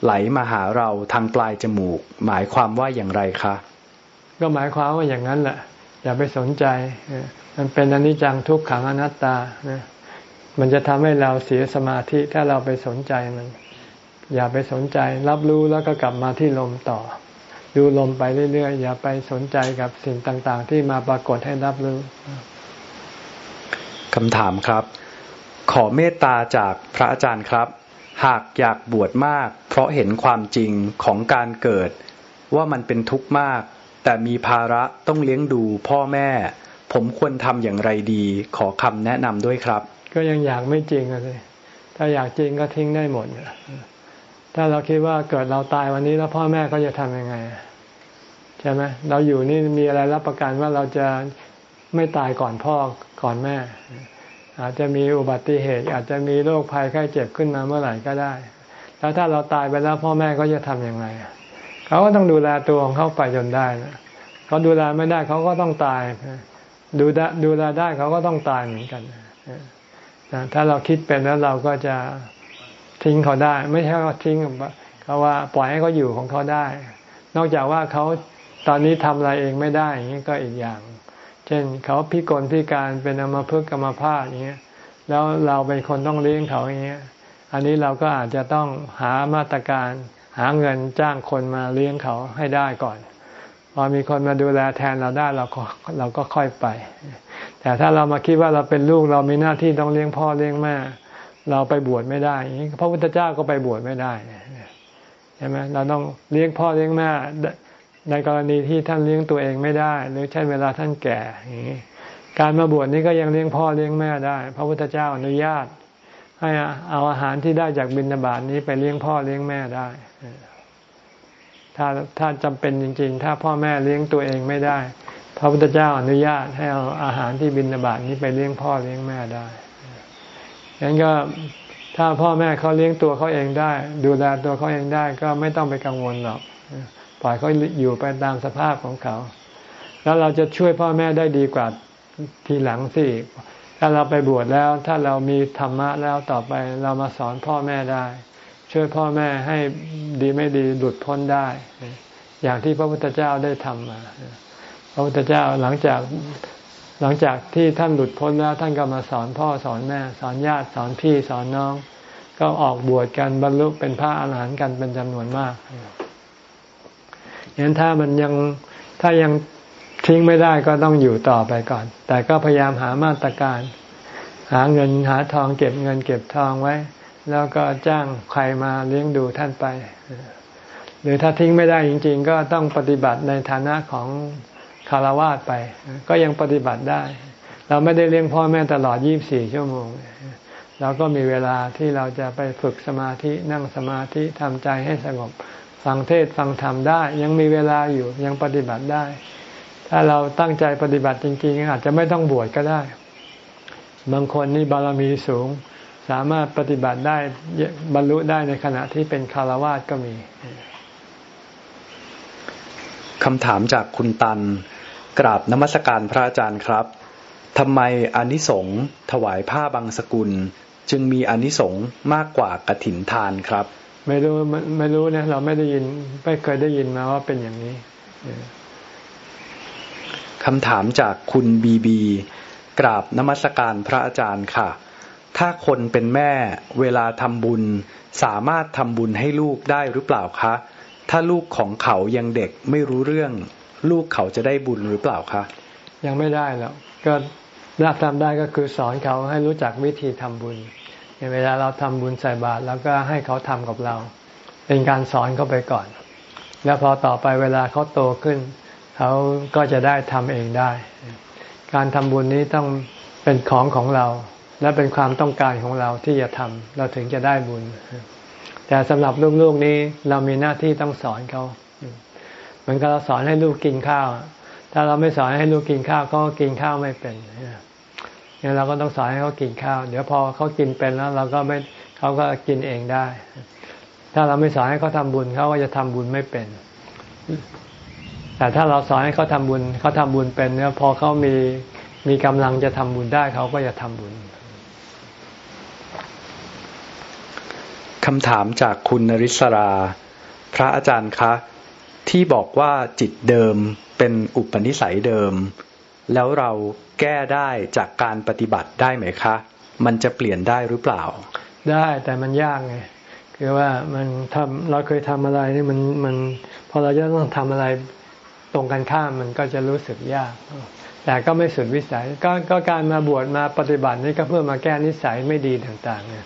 ไหลมาหาเราทางปลายจมูก หมายความว่าอย่างไรคะ ก็หมายความว่าอย่างนั้นแหละอย่าไปสนใจ มันเป็นอนิจจังทุกขังอนัตตามันจะทำให้เราเสียสมาธิถ้าเราไปสนใจมัน อย่าไปสนใจ รับรู้แล้วก็กลับมาที่ลมต่อ ดูลมไปเรื่อยๆอย่าไปสนใจกับสิ่งต่าง ๆ ที่มาปรากฏให้รับรู้คำถามครับ ขอเมตตาจากพระอาจารย์ครับ หากอยากบวชมาก เพราะเห็นความจริงของการเกิด ว่ามันเป็นทุกข์มาก แต่มีภาระต้องเลี้ยงดูพ่อแม่ ผมควรทำอย่างไรดี ขอคำแนะนำด้วยครับ ก็ยังอยากไม่จริงเลยถ้าอยากจริงก็ทิ้งได้หมด ถ้าเราคิดว่าเกิดเราตายวันนี้แล้วพ่อแม่เขาจะทำยังไงใช่ไหมเราอยู่นี่มีอะไรรับประกันว่าเราจะไม่ตายก่อนพ่อก่อนแม่ อาจจะมีอุบัติเหตุ อาจจะมีโรคภัยไข้เจ็บขึ้นมาเมื่อไหร่ก็ได้ แล้วถ้าเราตายไปแล้วพ่อแม่ก็จะทำยังไงเขาก็ต้องดูแลตัวของเขาไปจนได้นะเขาดูแลไม่ได้เขาก็ต้องตายดูดูแลได้เขาก็ต้องตายเหมือนกันถ้าเราคิดเป็นแล้วเราก็จะ ทิ้งเขาได้ ไม่ใช่ว่าทิ้งเขาว่าปล่อยให้เขาอยู่ของเขาได้ นอกจากว่าเขาตอนนี้ทำอะไรเองไม่ได้อย่างนี้ก็อีกอย่าง เช่นเขาพิกลพิการเป็นอมภพกรรมภาพอย่างเงี้ยแล้วเราเป็นคนต้องเลี้ยงเขาอย่างเงี้ยอันนี้เราก็อาจจะต้องหามาตรการหาเงินจ้างคนมาเลี้ยงเขาให้ได้ก่อน พอมีคนมาดูแลแทนเราได้เราก็เราก็ค่อยไป แต่ถ้าเรามาคิดว่าเราเป็นลูกเรามีหน้าที่ต้องเลี้ยงพ่อเลี้ยงแม่ เราไปบวชไม่ได้พระพุทธเจ้าก็ไปบวชไม่ได้ใช่ไหมเราต้องเลี้ยงพ่อเลี้ยงแม่ในกรณีที่ท่านเลี้ยงตัวเองไม่ได้ หรือใช่เวลาท่านแก่อย่างนี้การมาบวชนี้ก็ยังเลี้ยงพ่อเลี้ยงแม่ได้ พระพุทธเจ้าอนุญาต ให้เอาอาหารที่ได้จากบิณฑบาตนี้ไปเลี้ยงพ่อเลี้ยงแม่ได้ถ้าถ้าจำเป็นจริง ๆ ถ้าพ่อแม่เลี้ยงตัวเองไม่ได้ พระพุทธเจ้าอนุญาตให้เอาอาหารที่บิณฑบาตนี้ไปเลี้ยงพ่อเลี้ยงแม่ได้ ฉะนั้นก็ถ้าพ่อแม่เขาเลี้ยงตัวเขาเองได้ ดูแลตัวเขาเองได้ก็ไม่ต้องไปกังวลหรอกปล่อยเขาอยู่ไปตามสภาพของเขา แล้วเราจะช่วยพ่อแม่ได้ดีกว่าทีหลังสิถ้าเราไปบวชแล้ว ถ้าเรามีธรรมะแล้วต่อไปเรามาสอนพ่อแม่ได้ ช่วยพ่อแม่ให้ดีไม่ดีหลุดพ้นได้ อย่างที่พระพุทธเจ้าได้ทำมาพระพุทธเจ้าหลังจาก หลังจากที่ท่านหลุดพ้นแล้วท่านก็มาสอนพ่อสอนแม่สอนญาติสอนพี่สอนน้อง ก็ออกบวชกันบรรลุเป็นพระอาหารหันต์กันเป็นจำนวนมากงั้นถ้ามันยังถ้ายังทิ้งไม่ได้ก็ต้องอยู่ต่อไปก่อน แต่ก็พยายามหามาตรการ หาเงินหาทองเก็บเงินเก็บทองไว้ แล้วก็จ้างใครมาเลี้ยงดูท่านไป หรือถ้าทิ้งไม่ได้จริง ๆ ก็ต้องปฏิบัติในฐานะของ คารวาสไป ก็ยังปฏิบัติได้ เราไม่ได้เลี้ยงพ่อแม่ตลอด 24 ชั่วโมง เราก็มีเวลาที่เราจะไปฝึกสมาธินั่งสมาธิทำใจให้สงบ ฟังเทศฟังธรรมได้ ยังมีเวลาอยู่ยังปฏิบัติได้ ถ้าเราตั้งใจปฏิบัติจริง ๆ อาจจะไม่ต้องบวชก็ได้ บางคนนี่บารมีสูง สามารถปฏิบัติได้บรรลุได้ในขณะที่เป็นคารวาสก็มีคำถามจากคุณตัน กราบนมัสการพระอาจารย์ครับทำไมอนิสงส์ถวายผ้าบางสกุล จึงมีอนิสงส์มากกว่ากถินทานครับ ไม่รู้ไม่รู้นะเราไม่ได้ยินไม่เคยได้ยินมาว่าเป็นอย่างนี้คำถามจากคุณบีบี กราบนมัสการพระอาจารย์ค่ะ ถ้าคนเป็นแม่เวลาทำบุญสามารถทำบุญให้ลูกได้หรือเปล่าคะ ถ้าลูกของเขายังเด็กไม่รู้เรื่อง ลูกเขาจะได้บุญหรือเปล่าคะ ยังไม่ได้แล้วก็น่าทำได้ก็คือสอนเขาให้รู้จักวิธีทำบุญเวลาเราทำบุญใส่บาตรแล้วก็ให้เขาทำกับเรา เป็นการสอนเขาไปก่อน แล้วพอต่อไปเวลาเขาโตขึ้น เขาก็จะได้ทำเองได้ การทำบุญนี้ต้องเป็นของของเรา และเป็นความต้องการของเราที่จะทำเราถึงจะได้บุญ แต่สำหรับลูกๆนี้เรามีหน้าที่ต้องสอนเขา เหมือนกับเราสอนให้ลูกกินข้าว ถ้าเราไม่สอนให้ลูกกินข้าวเขาก็กินข้าวไม่เป็นงั้นเราก็ต้องสอนให้เขากินข้าว เดี๋ยวพอเขากินเป็นแล้ว เราก็ไม่เขาก็กินเองได้ ถ้าเราไม่สอนให้เขาทาบุญเขาก็จะทำบุญไม่เป็น แต่ถ้าเราสอนให้เขาทาบุญเขาทำบุญเป็นเนี่ยพอเขามีมีกำลังจะทำบุญได้เขาก็จะทำบุญคำถามจากคุณนริศรา พระอาจารย์คะ ที่บอกว่าจิตเดิมเป็นอุปนิสัยเดิม แล้วเราแก้ได้จากการปฏิบัติได้ไหมคะ มันจะเปลี่ยนได้หรือเปล่า ได้แต่มันยากไงคือว่ามันทำเราเคยทำอะไรนี่มันมันพอเราจะต้องทำอะไรตรงกันข้ามมันก็จะรู้สึกยาก แต่ก็ไม่สุดวิสัยก็ก็การมาบวชมาปฏิบัตินี่ก็เพื่อมาแก้นิสัยไม่ดีต่างๆเนี่ย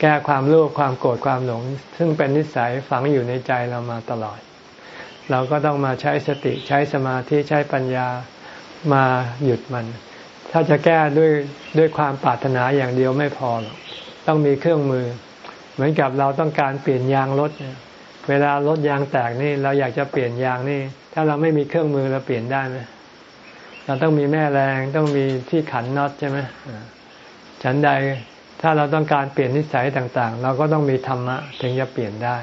แก้ความโลภความโกรธความหลง ซึ่งเป็นนิสัยฝังอยู่ในใจเรามาตลอด เราก็ต้องมาใช้สติใช้สมาธิใช้ปัญญามาหยุดมัน ถ้าจะแก้ด้วยด้วยความปรารถนาอย่างเดียวไม่พอหรอกต้องมีเครื่องมือ เหมือนกับเราต้องการเปลี่ยนยางรถเนี่ยเวลารถยางแตกนี่เราอยากจะเปลี่ยนยางนี่ ถ้าเราไม่มีเครื่องมือเราเปลี่ยนได้ไหมเราต้องมีแม่แรงต้องมีที่ขันน็อตใช่ไหมฉันใดถ้าเราต้องการเปลี่ยนนิสัยต่าง ๆ เราก็ต้องมีธรรมะถึงจะเปลี่ยนได้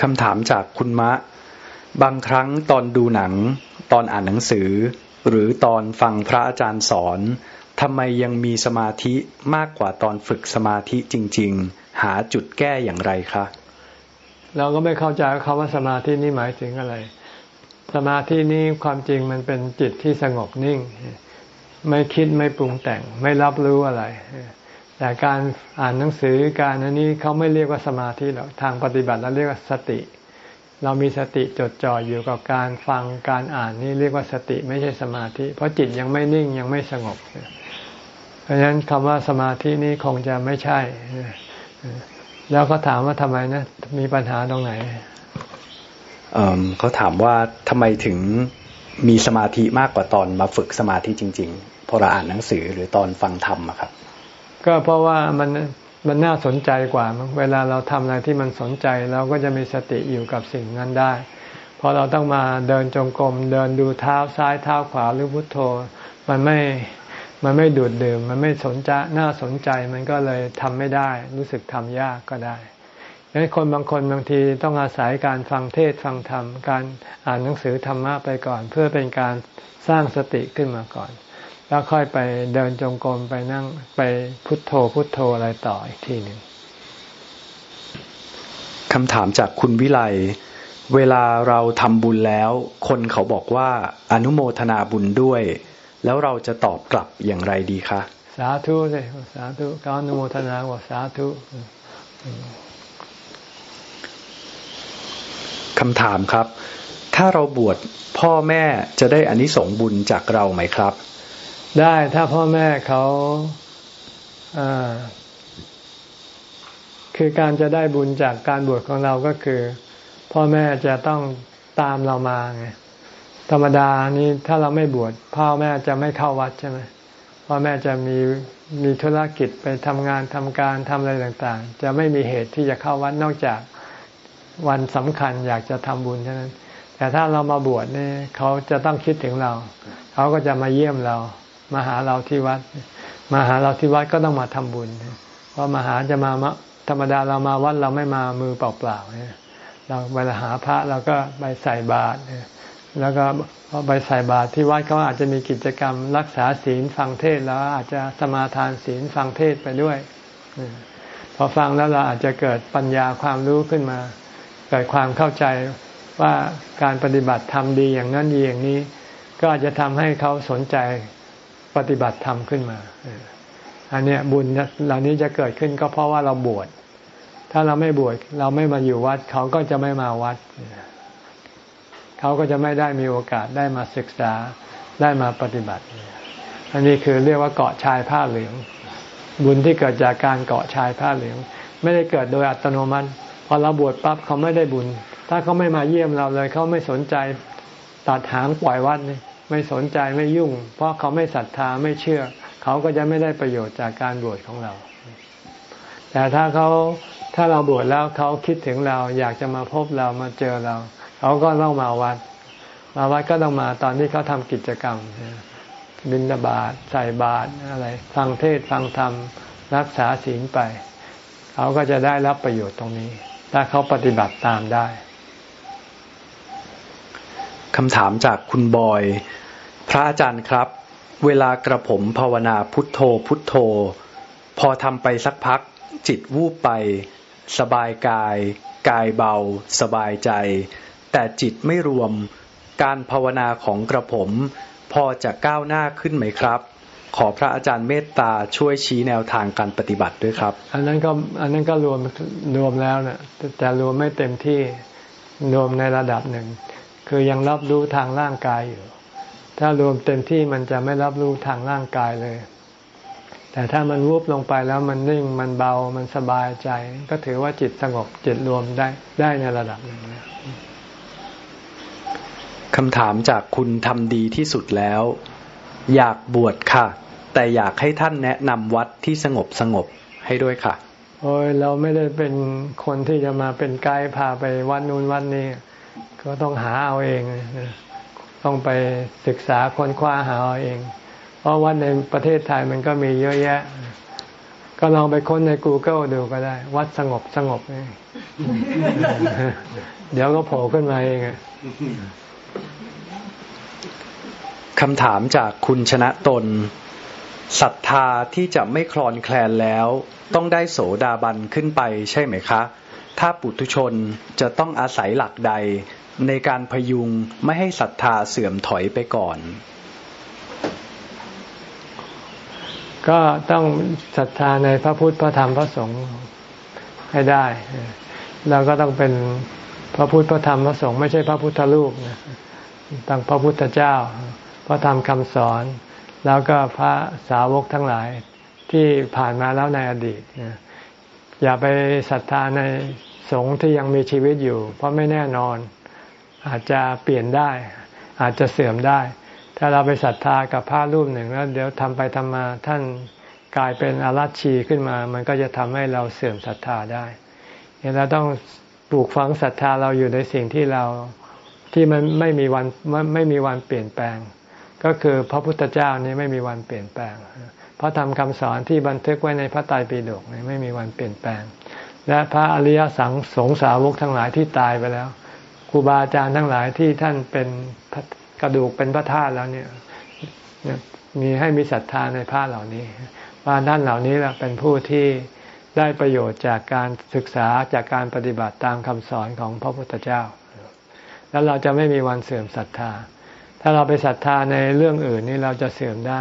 คำถามจากคุณมะ บางครั้งตอนดูหนัง ตอนอ่านหนังสือ หรือตอนฟังพระอาจารย์สอนทำไมยังมีสมาธิมากกว่าตอนฝึกสมาธิจริง ๆ หาจุดแก้อย่างไรคะเราก็ไม่เข้าใจคาว่าสมาธินี่หมายถึงอะไร สมาธินี้ความจริงมันเป็นจิตที่สงบนิ่ง ไม่คิดไม่ปรุงแต่ง ไม่รับรู้อะไร แต่การอ่านหนังสือการอันนี้เขาไม่เรียกว่าสมาธิหรอกทางปฏิบัติเราเรียกว่าสติ เรามีสติจดจ่ออยู่กับการฟังการอ่านนี่เรียกว่าสติไม่ใช่สมาธิ เพราะจิตยังไม่นิ่งยังไม่สงบ เพราะฉะนั้นคำว่าสมาธินี้คงจะไม่ใช่ แล้วเขาถามว่าทำไมนะ มีปัญหาตรงไหนเขาถามว่าทำไมถึงมีสมาธิมากกว่าตอนมาฝึกสมาธิจริง ๆ พอเราอ่านหนังสือหรือตอนฟังธรรมอะครับ ก็เพราะว่ามันมันน่าสนใจกว่า เวลาเราทำอะไรที่มันสนใจเราก็จะมีสติอยู่กับสิ่งนั้นได้พอเราต้องมาเดินจงกรมเดินดูเท้าซ้ายเท้าขวาหรือพุทโธ มันไม่มันไม่ดูดดื่ม มันไม่สนใจน่าสนใจมันก็เลยทำไม่ได้ รู้สึกทำยากก็ได้ดังนั้นคนบางคนบางทีต้องอาศัยการฟังเทศฟังธรรม การอ่านหนังสือธรรมะไปก่อน เพื่อเป็นการสร้างสติขึ้นมาก่อน แล้วค่อยไปเดินจงกรมไปนั่งไปพุทโธพุทโธอะไรต่ออีกทีหนึ่งคำถามจากคุณวิไลเวลาเราทำบุญแล้ว คนเขาบอกว่าอนุโมทนาบุญด้วย แล้วเราจะตอบกลับอย่างไรดีคะ สาธุเลยสาธุก็อนุโมทนาว่าสาธุคำถามครับ ถ้าเราบวชพ่อแม่จะได้อานิสงส์บุญจากเราไหมครับ ได้ถ้าพ่อแม่เขาคือการจะได้บุญจากการบวชของเราก็คือ พ่อแม่จะต้องตามเรามาไงธรรมดานี้ถ้าเราไม่บวชพ่อแม่จะไม่เข้าวัดใช่ไหมพ่อแม่จะมีมีธุรกิจไปทำงานทำการทำอะไรต่างๆ จะไม่มีเหตุที่จะเข้าวัดนอกจากวันสำคัญอยากจะทำบุญเท่านั้น แต่ถ้าเรามาบวชนี่เขาจะต้องคิดถึงเรา เขาก็จะมาเยี่ยมเรา มาหาเราที่วัด มาหาเราที่วัดก็ต้องมาทำบุญ เพราะมาหาจะมาธรรมดาเรามาวัดเราไม่มามือเปล่าๆเราเวลาหาพระเราก็ไปใส่บาตรแล้วก็ไปใส่บาตรที่วัดเขาอาจจะมีกิจกรรมรักษาศีลฟังเทศแล้วอาจจะสมาทานศีลฟังเทศไปด้วยพอฟังแล้วเราอาจจะเกิดปัญญาความรู้ขึ้นมา เกิดความเข้าใจว่าการปฏิบัติทำดีอย่างนั้นดีอย่างนี้ ก็อาจจะทำให้เขาสนใจ ปฏิบัติธรรมขึ้นมา อันนี้บุญเหล่านี้จะเกิดขึ้นก็เพราะว่าเราบวช ถ้าเราไม่บวชเราไม่มาอยู่วัด เขาก็จะไม่มาวัด เขาก็จะไม่ได้มีโอกาสได้มาศึกษาได้มาปฏิบัติ อันนี้คือเรียกว่าเกาะชายผ้าเหลือง บุญที่เกิดจากการเกาะชายผ้าเหลือง ไม่ได้เกิดโดยอัตโนมัติ พอเราบวชปั๊บเขาไม่ได้บุญ ถ้าเขาไม่มาเยี่ยมเราเลย เขาไม่สนใจตัดหางปล่อยวัดนี่ ไม่สนใจไม่ยุ่ง เพราะเขาไม่ศรัทธาไม่เชื่อ เขาก็จะไม่ได้ประโยชน์จากการบวชของเรา แต่ถ้าเขาถ้าเราบวชแล้วเขาคิดถึงเราอยากจะมาพบเรามาเจอเรา เขาก็ต้องมาวัด มาวัดก็ต้องมาตอนที่เขาทำกิจกรรมบิณฑบาตใส่บาตรอะไร ฟังเทศฟังธรรมรักษาศีลไป เขาก็จะได้รับประโยชน์ตรงนี้ ถ้าเขาปฏิบัติตามได้ คำถามจากคุณบอย พระอาจารย์ครับ เวลากระผมภาวนาพุทโธพุทโธ พอทำไปสักพัก จิตวูบไป สบายกาย กายเบา สบายใจ แต่จิตไม่รวม การภาวนาของกระผม พอจะก้าวหน้าขึ้นไหมครับ ขอพระอาจารย์เมตตาช่วยชี้แนวทางการปฏิบัติด้วยครับ อันนั้นก็อันนั้นก็รวมรวมแล้วนะแต่รวมไม่เต็มที่รวมในระดับหนึ่ง คือยังรับรู้ทางร่างกายอยู่ ถ้ารวมเต็มที่มันจะไม่รับรู้ทางร่างกายเลย แต่ถ้ามันวูบลงไปแล้วมันนิ่งมันเบามันสบายใจ ก็ถือว่าจิตสงบจิตรวมได้ได้ในระดับหนึ่งคำถามจากคุณทำดีที่สุดแล้ว อยากบวชค่ะ แต่อยากให้ท่านแนะนำวัดที่สงบสงบให้ด้วยค่ะ โอ้ยเราไม่ได้เป็นคนที่จะมาเป็นไกด์พาไปวัดนู้นวัดนี้ ก็ต้องหาเอาเอง ต้องไปศึกษาค้นคว้าหาเอาเอง เพราะวัดในประเทศไทยมันก็มีเยอะแยะ ก็ลองไปค้นใน Google ดูก็ได้ วัดสงบสงบเดี๋ยวก็โผล่ขึ้นมาเองคำถามจากคุณชนะตนศรัทธาที่จะไม่คลอนแคลนแล้ว ต้องได้โสดาบันขึ้นไปใช่ไหมคะ ถ้าปุถุชนจะต้องอาศัยหลักใด ในการพยุงไม่ให้ศรัทธาเสื่อมถอยไปก่อน ก็ต้องศรัทธาในพระพุทธพระธรรมพระสงฆ์ให้ได้เราก็ต้องเป็นพระพุทธพระธรรมพระสงฆ์ไม่ใช่พระพุทธรูปต้องพระพุทธเจ้า พระธรรมคำสอน แล้วก็พระสาวกทั้งหลายที่ผ่านมาแล้วในอดีตอย่าไปศรัทธาในสงฆ์ที่ยังมีชีวิตอยู่ เพราะไม่แน่นอน อาจจะเปลี่ยนได้ อาจจะเสื่อมได้ ถ้าเราไปศรัทธากับพระรูปหนึ่งแล้วเดี๋ยวทำไปทำมาท่านกลายเป็นอารัชชีขึ้นมา มันก็จะทำให้เราเสื่อมศรัทธาได้เราต้องปลูกฝังศรัทธาเราอยู่ในสิ่งที่เราที่มันไม่มีวันไม่มีวันเปลี่ยนแปลง ก็คือพระพุทธเจ้านี่ไม่มีวันเปลี่ยนแปลงพราะทำคำสอนที่บันทึกไว้ในพระไตรปิฎกนี่ไม่มีวันเปลี่ยนแปลง และพระอริยสังสงสาวกทั้งหลายที่ตายไปแล้ว รูบาอาจารย์ทั้งหลายที่ท่านเป็นกระดูกเป็นพระธาตุแล้วเนี่ยมีให้มีศรัทธาในพระเหล่านี้ ว่าท่านเหล่านี้แหละเป็นผู้ที่ได้ประโยชน์จากการศึกษาจากการปฏิบัติตามคำสอนของพระพุทธเจ้า แล้วเราจะไม่มีวันเสื่อมศรัทธา ถ้าเราไปศรัทธาในเรื่องอื่นนี่เราจะเสื่อมได้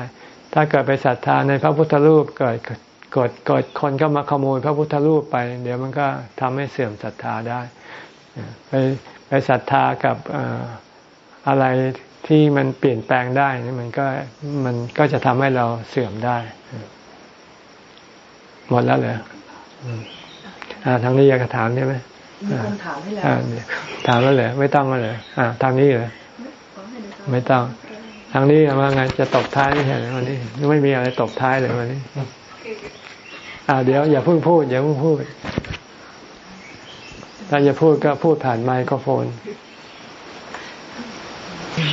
ถ้าเกิดไปศรัทธาในพระพุทธรูปเกิดเกิดเกิดคนก็มาขโมยพระพุทธรูปไป เดี๋ยวมันก็ทำให้เสื่อมศรัทธาได้ ไป ไปศรัทธากับอะไรที่มันเปลี่ยนแปลงได้นี่มันก็มันก็จะทำให้เราเสื่อมได้ หมดแล้วเหรอทางนี้อยากถามใช่ไหมมีคนถามให้แล้วถามแล้วเหรอไม่ต้องแล้วเหรอทางนี้เหรอไม่ต้อง ทางนี้ว่าไงจะตบท้ายไม่ใช่วันนี้ไม่มีอะไรตบท้ายเลยวันนี้อ่าเดี๋ยวอย่าเพิ่งพูดอย่าเพิ่งพูด ถ้าจะพูดก็พูดผ่านไมโครโฟน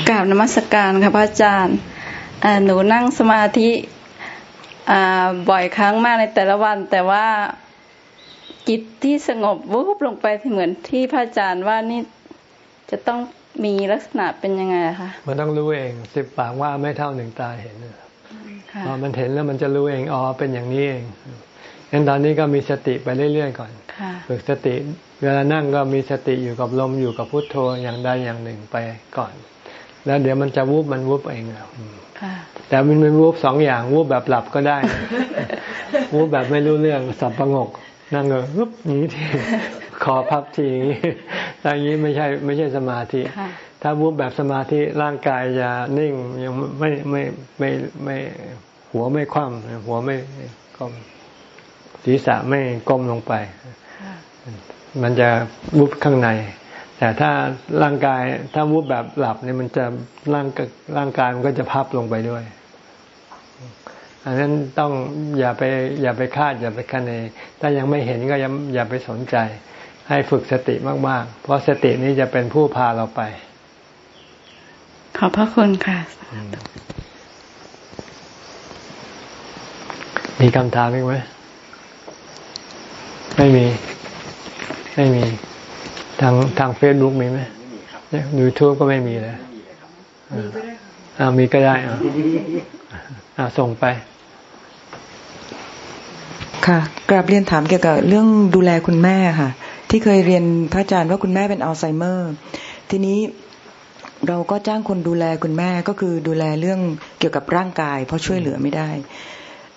กราบนมัสการค่ะพระอาจารย์หนูนั่งสมาธิบ่อยครั้งมากในแต่ละวัน แต่ว่าจิตที่สงบวุบลงไปเหมือนที่พระอาจารย์ว่านี่จะต้องมีลักษณะเป็นยังไงคะมันต้องรู้เองสิบปากว่าไม่เท่าหนึ่งตาเห็นพอมันเห็นแล้วมันจะรู้เองอ๋อเป็นอย่างนี้เองงั้นตอนนี้ก็มีสติไปเรื่อยๆก่อนฝึกสติ เวลานั่งก็มีสติอยู่กับลมอยู่กับพุทโธอย่างใดอย่างหนึ่งไปก่อน แล้วเดี๋ยวมันจะวูบมันวูบเองแต่มันเป็นวูบสองอย่างวูบแบบหลับก็ได้ วูบแบบไม่รู้เรื่องสับประงก นั่งเงอปุ๊บนี้ทีขอพับทีอย่างนี้อย่างนี้ไม่ใช่ไม่ใช่สมาธิ ถ้าวุบแบบสมาธิร่างกายจะนิ่งยังไม่ไม่ไม่ไม่หัวไม่คว่ำหัวไม่ก้มศีรษะไม่ก้มลงไป มันจะวุบข้างใน แต่ถ้าร่างกายถ้าวุบแบบหลับเนี่ยมันจะร่างร่างกายมันก็จะพับลงไปด้วย อันนั้นต้องอย่าไปอย่าไปคาดอย่าไปคะเน ถ้ายังไม่เห็นก็อย่าอย่าไปสนใจ ให้ฝึกสติมากๆ เพราะสตินี้จะเป็นผู้พาเราไป ขอบพระคุณค่ะ มีคำถามอีกไหมไม่มี ไม่มี ทางทางเฟซบุ๊กมีไหมยูทูบก็ไม่มีเลยอ่ามีก็ได้อ่าส่งไป ค่ะกราบเรียนถามเกี่ยวกับเรื่องดูแลคุณแม่ค่ะ ที่เคยเรียนพระอาจารย์ว่าคุณแม่เป็นอัลไซเมอร์ ทีนี้เราก็จ้างคนดูแลคุณแม่ก็คือดูแลเรื่องเกี่ยวกับร่างกาย เพราะช่วยเหลือไม่ได้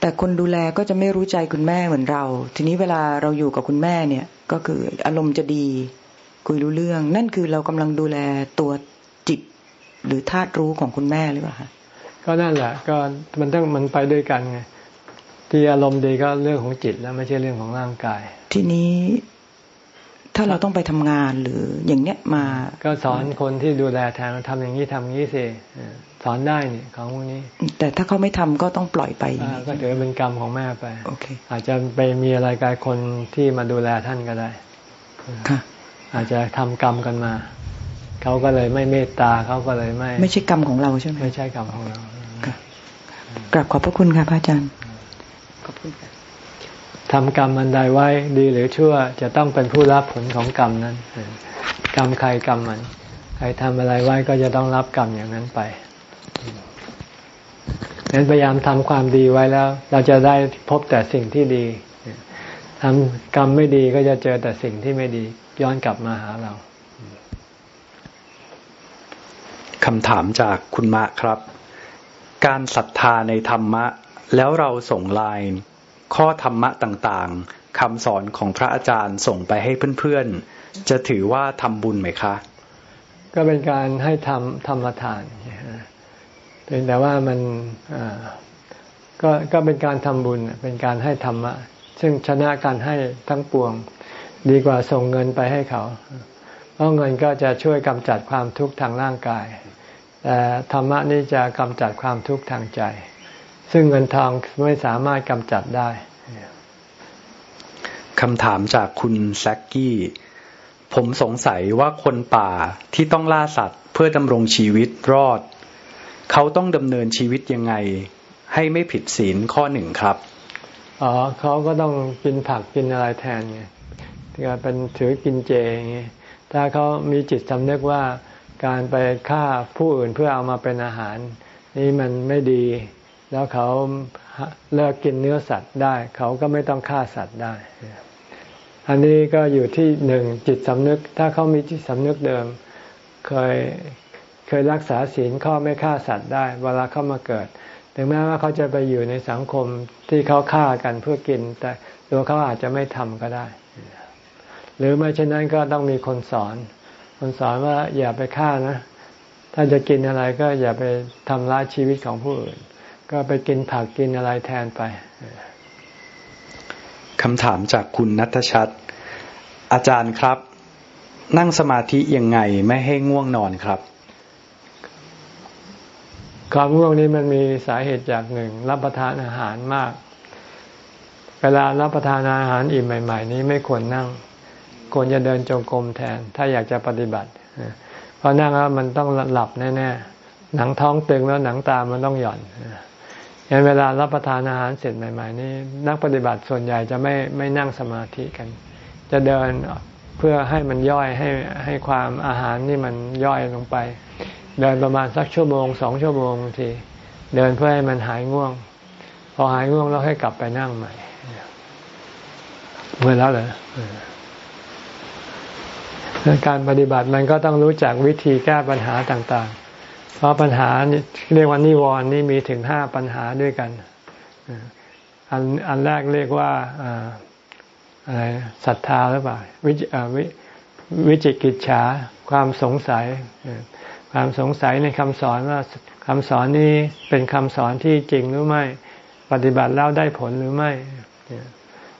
แต่คนดูแลก็จะไม่รู้ใจคุณแม่เหมือนเรา ทีนี้เวลาเราอยู่กับคุณแม่เนี่ย ก็คืออารมณ์จะดี คุยรู้เรื่อง นั่นคือเรากำลังดูแลตัวจิต หรือธาตุรู้ของคุณแม่หรือเปล่าคะก็นั่นแหละ ก็มันต้องมันไปด้วยกันไงที่อารมณ์ดีก็เรื่องของจิตแล้วไม่ใช่เรื่องของร่างกาย ทีนี้ถ้าเราต้องไปทำงานหรืออย่างเนี้ยมา ก็สอนคนที่ดูแลแทนทำอย่างนี้ทำอย่างนี้สิ สอนได้นี่ของพวกนี้ แต่ถ้าเขาไม่ทำก็ต้องปล่อยไปก็ถือเป็นกรรมของแม่ไปโอเคอาจจะไปมีอะไรกายคนที่มาดูแลท่านก็ได้ค่ะอาจจะทำกรรมกันมาเขาก็เลยไม่เมตตาเขาก็เลยไม่ ไม่ใช่กรรมของเราใช่ไหมไม่ใช่กรรมของเรากราบขอบพระคุณค่ะพระอาจารย์ขอบคุณค่ะทำกรรมอันใดไว้ดีหรือชั่วจะต้องเป็นผู้รับผลของกรรมนั้น กรรมใครกรรมมันใครทำอะไรไว้ก็จะต้องรับกรรมอย่างนั้นไป นั้นพยายามทำความดีไว้แล้ว เราจะได้พบแต่สิ่งที่ดีทำกรรมไม่ดีก็จะเจอแต่สิ่งที่ไม่ดีย้อนกลับมาหาเราคำถามจากคุณมะครับ การศรัทธาในธรรมะ แล้วเราส่งไลน์ข้อธรรมะต่างๆคำสอนของพระอาจารย์ส่งไปให้เพื่อนๆ จะถือว่าทำบุญไหมคะ ก็เป็นการให้ทำธรรมทาน เพียงแต่ว่ามันก็ก็เป็นการทำบุญเป็นการให้ธรรมะ ซึ่งชนะการให้ทั้งปวง ดีกว่าส่งเงินไปให้เขา เพราะเงินก็จะช่วยกำจัดความทุกข์ทางร่างกาย แต่ธรรมะนี่จะกำจัดความทุกข์ทางใจ ซึ่งเงินทองไม่สามารถกำจัดได้คำถามจากคุณแซกกี้ ผมสงสัยว่าคนป่าที่ต้องล่าสัตว์เพื่อดำรงชีวิตรอด เขาต้องดำเนินชีวิตยังไง ให้ไม่ผิดศีลข้อหนึ่งครับอ๋อเขาก็ต้องกินผักกินอะไรแทนไงที่เป็นถือกินเจอย่างเงี้ยถ้าเขามีจิตสำนึกว่าการไปฆ่าผู้อื่นเพื่อเอามาเป็นอาหาร นี่มันไม่ดี แล้วเขาเลิกกินเนื้อสัตว์ได้ เขาก็ไม่ต้องฆ่าสัตว์ได้ อันนี้ก็อยู่ที่หนึ่งจิตสำนึก ถ้าเขามีจิตสำนึกเดิม เคย ยรักษาศีลข้อไม่ฆ่าสัตว์ได้ เวลาเข้ามาเกิด ถึงแม้ว่าเขาจะไปอยู่ในสังคมที่เขาฆ่ากันเพื่อกิน แต่ตัวเขาอาจจะไม่ทำก็ได้ หรือไม่เช่นนั้นก็ต้องมีคนสอน คนสอนว่าอย่าไปฆ่านะ ถ้าจะกินอะไรก็อย่าไปทำร้ายชีวิตของผู้อื่น ก็ไปกินผักกินอะไรแทนไปคำถามจากคุณนัทชัด อาจารย์ครับ นั่งสมาธิยังไงไม่ให้ง่วงนอนครับ ความง่วงนี้มันมีสาเหตุจากหนึ่งรับประทานอาหารมาก เวลารับประทานอาหารอิ่มใหม่ ๆ นี้ไม่ควรนั่ง ควรจะเดินจงกรมแทน ถ้าอยากจะปฏิบัติเพราะนั่งแล้วมันต้องหลับแน่ๆหนังท้องตึงแล้วหนังตามันต้องหย่อนยันเวลารับประทานอาหารเสร็จใหม่ ๆ นี่นักปฏิบัติส่วนใหญ่จะไม่ไม่นั่งสมาธิกัน จะเดินเพื่อให้มันย่อยให้ให้ความอาหารนี่มันย่อยลงไป เดินประมาณสักชั่วโมงสองชั่วโมงทีเดินเพื่อให้มันหายง่วง พอหายง่วงแล้วให้กลับไปนั่งใหม่เมื่อแล้วเหรอการปฏิบัติมันก็ต้องรู้จักวิธีแก้ปัญหาต่าง ๆ เพราะปัญหาเรียกว่านิวรณ์นี่มีถึงห้าปัญหาด้วยกันอันอันแรกเรียกว่าอะไรศรัทธาหรือเปล่าวิววิจิกิจฉาความสงสัย ความสงสัยในคำสอนว่าคำสอนนี้เป็นคำสอนที่จริงหรือไม่ ปฏิบัติแล้วได้ผลหรือไม่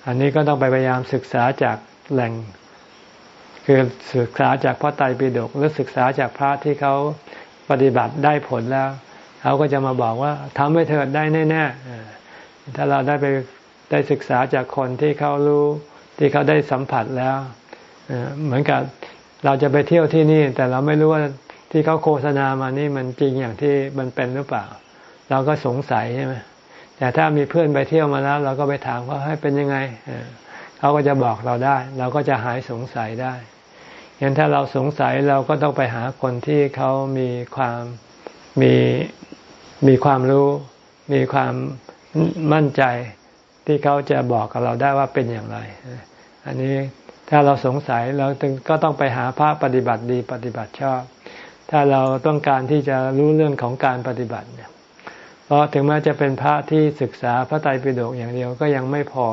อันนี้ก็ต้องไปพยายามศึกษาจากแหล่ง คือศึกษาจากพระไตรปิฎกหรือศึกษาจากพระที่เขาปฏิบัติได้ผลแล้ว เขาก็จะมาบอกว่าทำให้เธอได้แน่ๆถ้าเราได้ไปได้ศึกษาจากคนที่เขารู้ที่เขาได้สัมผัสแล้วเหมือนกับเราจะไปเที่ยวที่นี่ แต่เราไม่รู้ว่า ที่เขาโฆษณามานี่มันจริงอย่างที่มันเป็นหรือเปล่า เราก็สงสัยใช่ไหมแต่ถ้ามีเพื่อนไปเที่ยวมาแล้ว เราก็ไปถามว่าให้เป็นยังไงเขาก็จะบอกเราได้ เราก็จะหายสงสัยได้งั้นถ้าเราสงสัยเราก็ต้องไปหาคนที่เขามีความมีมีความรู้ มีความมั่นใจที่เขาจะบอกกับเราได้ว่าเป็นอย่างไร อันนี้ถ้าเราสงสัยเราก็ต้องไปหาพระปฏิบัติดีปฏิบัติชอบ ถ้าเราต้องการที่จะรู้เรื่องของการปฏิบัติเนี่ยเพราะถึงแม้จะเป็นพระที่ศึกษาพระไตรปิฎกอย่างเดียวก็ยังไม่พอ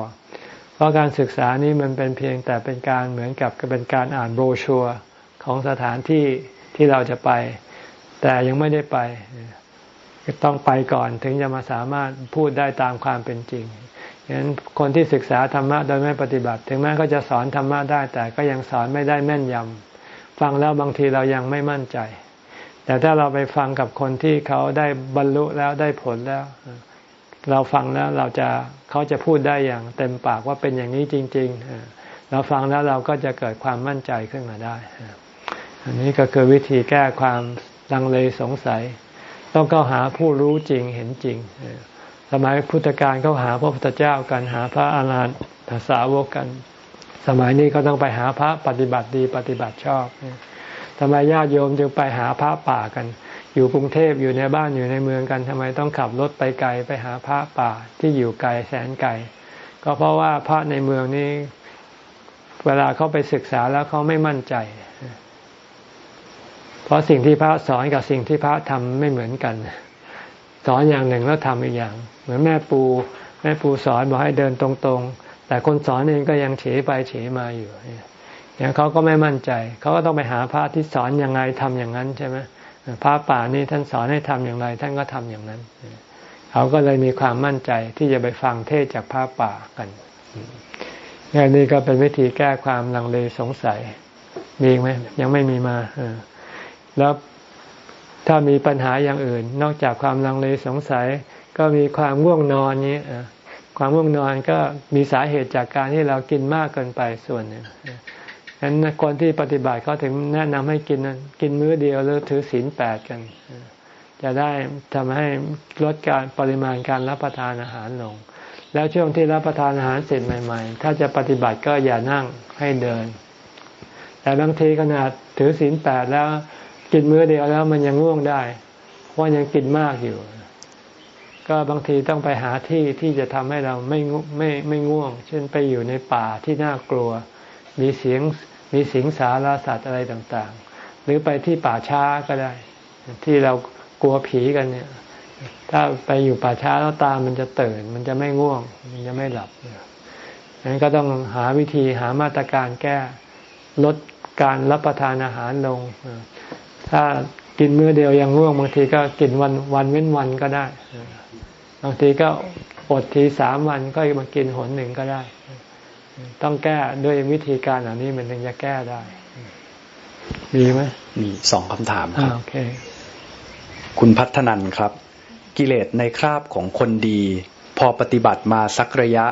เพราะการศึกษานี้มันเป็นเพียงแต่เป็นการเหมือนกับเป็นการอ่านโบรชัวของสถานที่ที่เราจะไป แต่ยังไม่ได้ไป ต้องไปก่อนถึงจะมาสามารถพูดได้ตามความเป็นจริงฉะนั้นคนที่ศึกษาธรรมะโดยไม่ปฏิบัติ ถึงแม้ก็จะสอนธรรมะได้แต่ก็ยังสอนไม่ได้แม่นยำ ฟังแล้วบางทีเรายังไม่มั่นใจ แต่ถ้าเราไปฟังกับคนที่เขาได้บรรลุแล้วได้ผลแล้ว เราฟังแล้วเราจะเขาจะพูดได้อย่าง เต็มปากว่าเป็นอย่างนี้จริง ๆ เราฟังแล้วเราก็จะเกิดความมั่นใจขึ้นมาได้ อันนี้ก็คือวิธีแก้ความลังเลสงสัย ต้องเข้าหาผู้รู้จริงเห็นจริง สมัยพุทธกาลเขาหาพระพุทธเจ้ากันหาพระอาหารหันตสาวกกัน สมัยนี้ก็ต้องไปหาพระปฏิบัติดีปฏิบัติชอบทำไมญาติโยมจึงไปหาพระป่ากัน อยู่กรุงเทพอยู่ในบ้านอยู่ในเมืองกันทำไมต้องขับรถไปไกลไปหาพระป่าที่อยู่ไกลแสนไกล ก็เพราะว่าพระในเมืองนี้ เวลาเขาไปศึกษาแล้วเขาไม่มั่นใจ เพราะสิ่งที่พระสอนกับสิ่งที่พระทำไม่เหมือนกัน สอนอย่างหนึ่งแล้วทำอีกอย่าง เหมือนแม่ปู แม่ปูสอนบอกให้เดินตรงๆ แต่คนสอนเองก็ยังเฉยไปเฉยมาอยู่เนี่ยเขาก็ไม่มั่นใจ เขาก็ต้องไปหาพระที่สอนยังไงทำอย่างนั้นใช่ไหมพระป่านี่ท่านสอนให้ทำอย่างไร ท่านก็ทำอย่างนั้น เขาก็เลยมีความมั่นใจที่จะไปฟังเทศจากพระป่ากันนี่ก็เป็นวิธีแก้ความลังเลสงสัย มีไหมยังไม่มีมาแล้วถ้ามีปัญหาอย่างอื่น นอกจากความลังเลสงสัย ก็มีความง่วงนอนนี้ ความง่วงนอนก็มีสาเหตุจากการที่เรากินมากเกินไปส่วนหนึ่งฉะนั้นคนที่ปฏิบัติเขาถึงแนะนำให้กินกินมื้อเดียวหรือถือศีลแปดกัน จะได้ทำให้ลดการปริมาณการรับประทานอาหารลง แล้วช่วงที่รับประทานอาหารเสร็จใหม่ ๆ ถ้าจะปฏิบัติก็อย่านั่งให้เดิน แต่บางทีขนาดถือศีลแปดแล้วกินมื้อเดียวแล้วมันยังง่วงได้ เพราะยังกินมากอยู่ ก็บางทีต้องไปหาที่ที่จะทำให้เราไม่ไม่ไม่ง่วง เช่นไปอยู่ในป่าที่น่ากลัว มีเสียงมีสิงสารสัตว์อะไรต่างๆ หรือไปที่ป่าช้าก็ได้ ที่เรากลัวผีกันเนี่ย ถ้าไปอยู่ป่าช้าแล้วตามันจะตื่น มันจะไม่ง่วง มันจะไม่หลับนั้นก็ต้องหาวิธีหามาตรการแก้ลดการรับประทานอาหารลง ถ้ากินมื้อเดียวยังง่วงบางทีก็กินวันวันเว้นวันก็ได้ บางทีก็อดทีสามวันก็มากินหนหนึ่งก็ได้ ต้องแก้ด้วยวิธีการเหล่านี้มันถึงจะแก้ได้ มีไหมมีสองคำถามครับโอเค คุณพัฒนันครับ กิเลสในคราบของคนดี พอปฏิบัติมาสักระยะ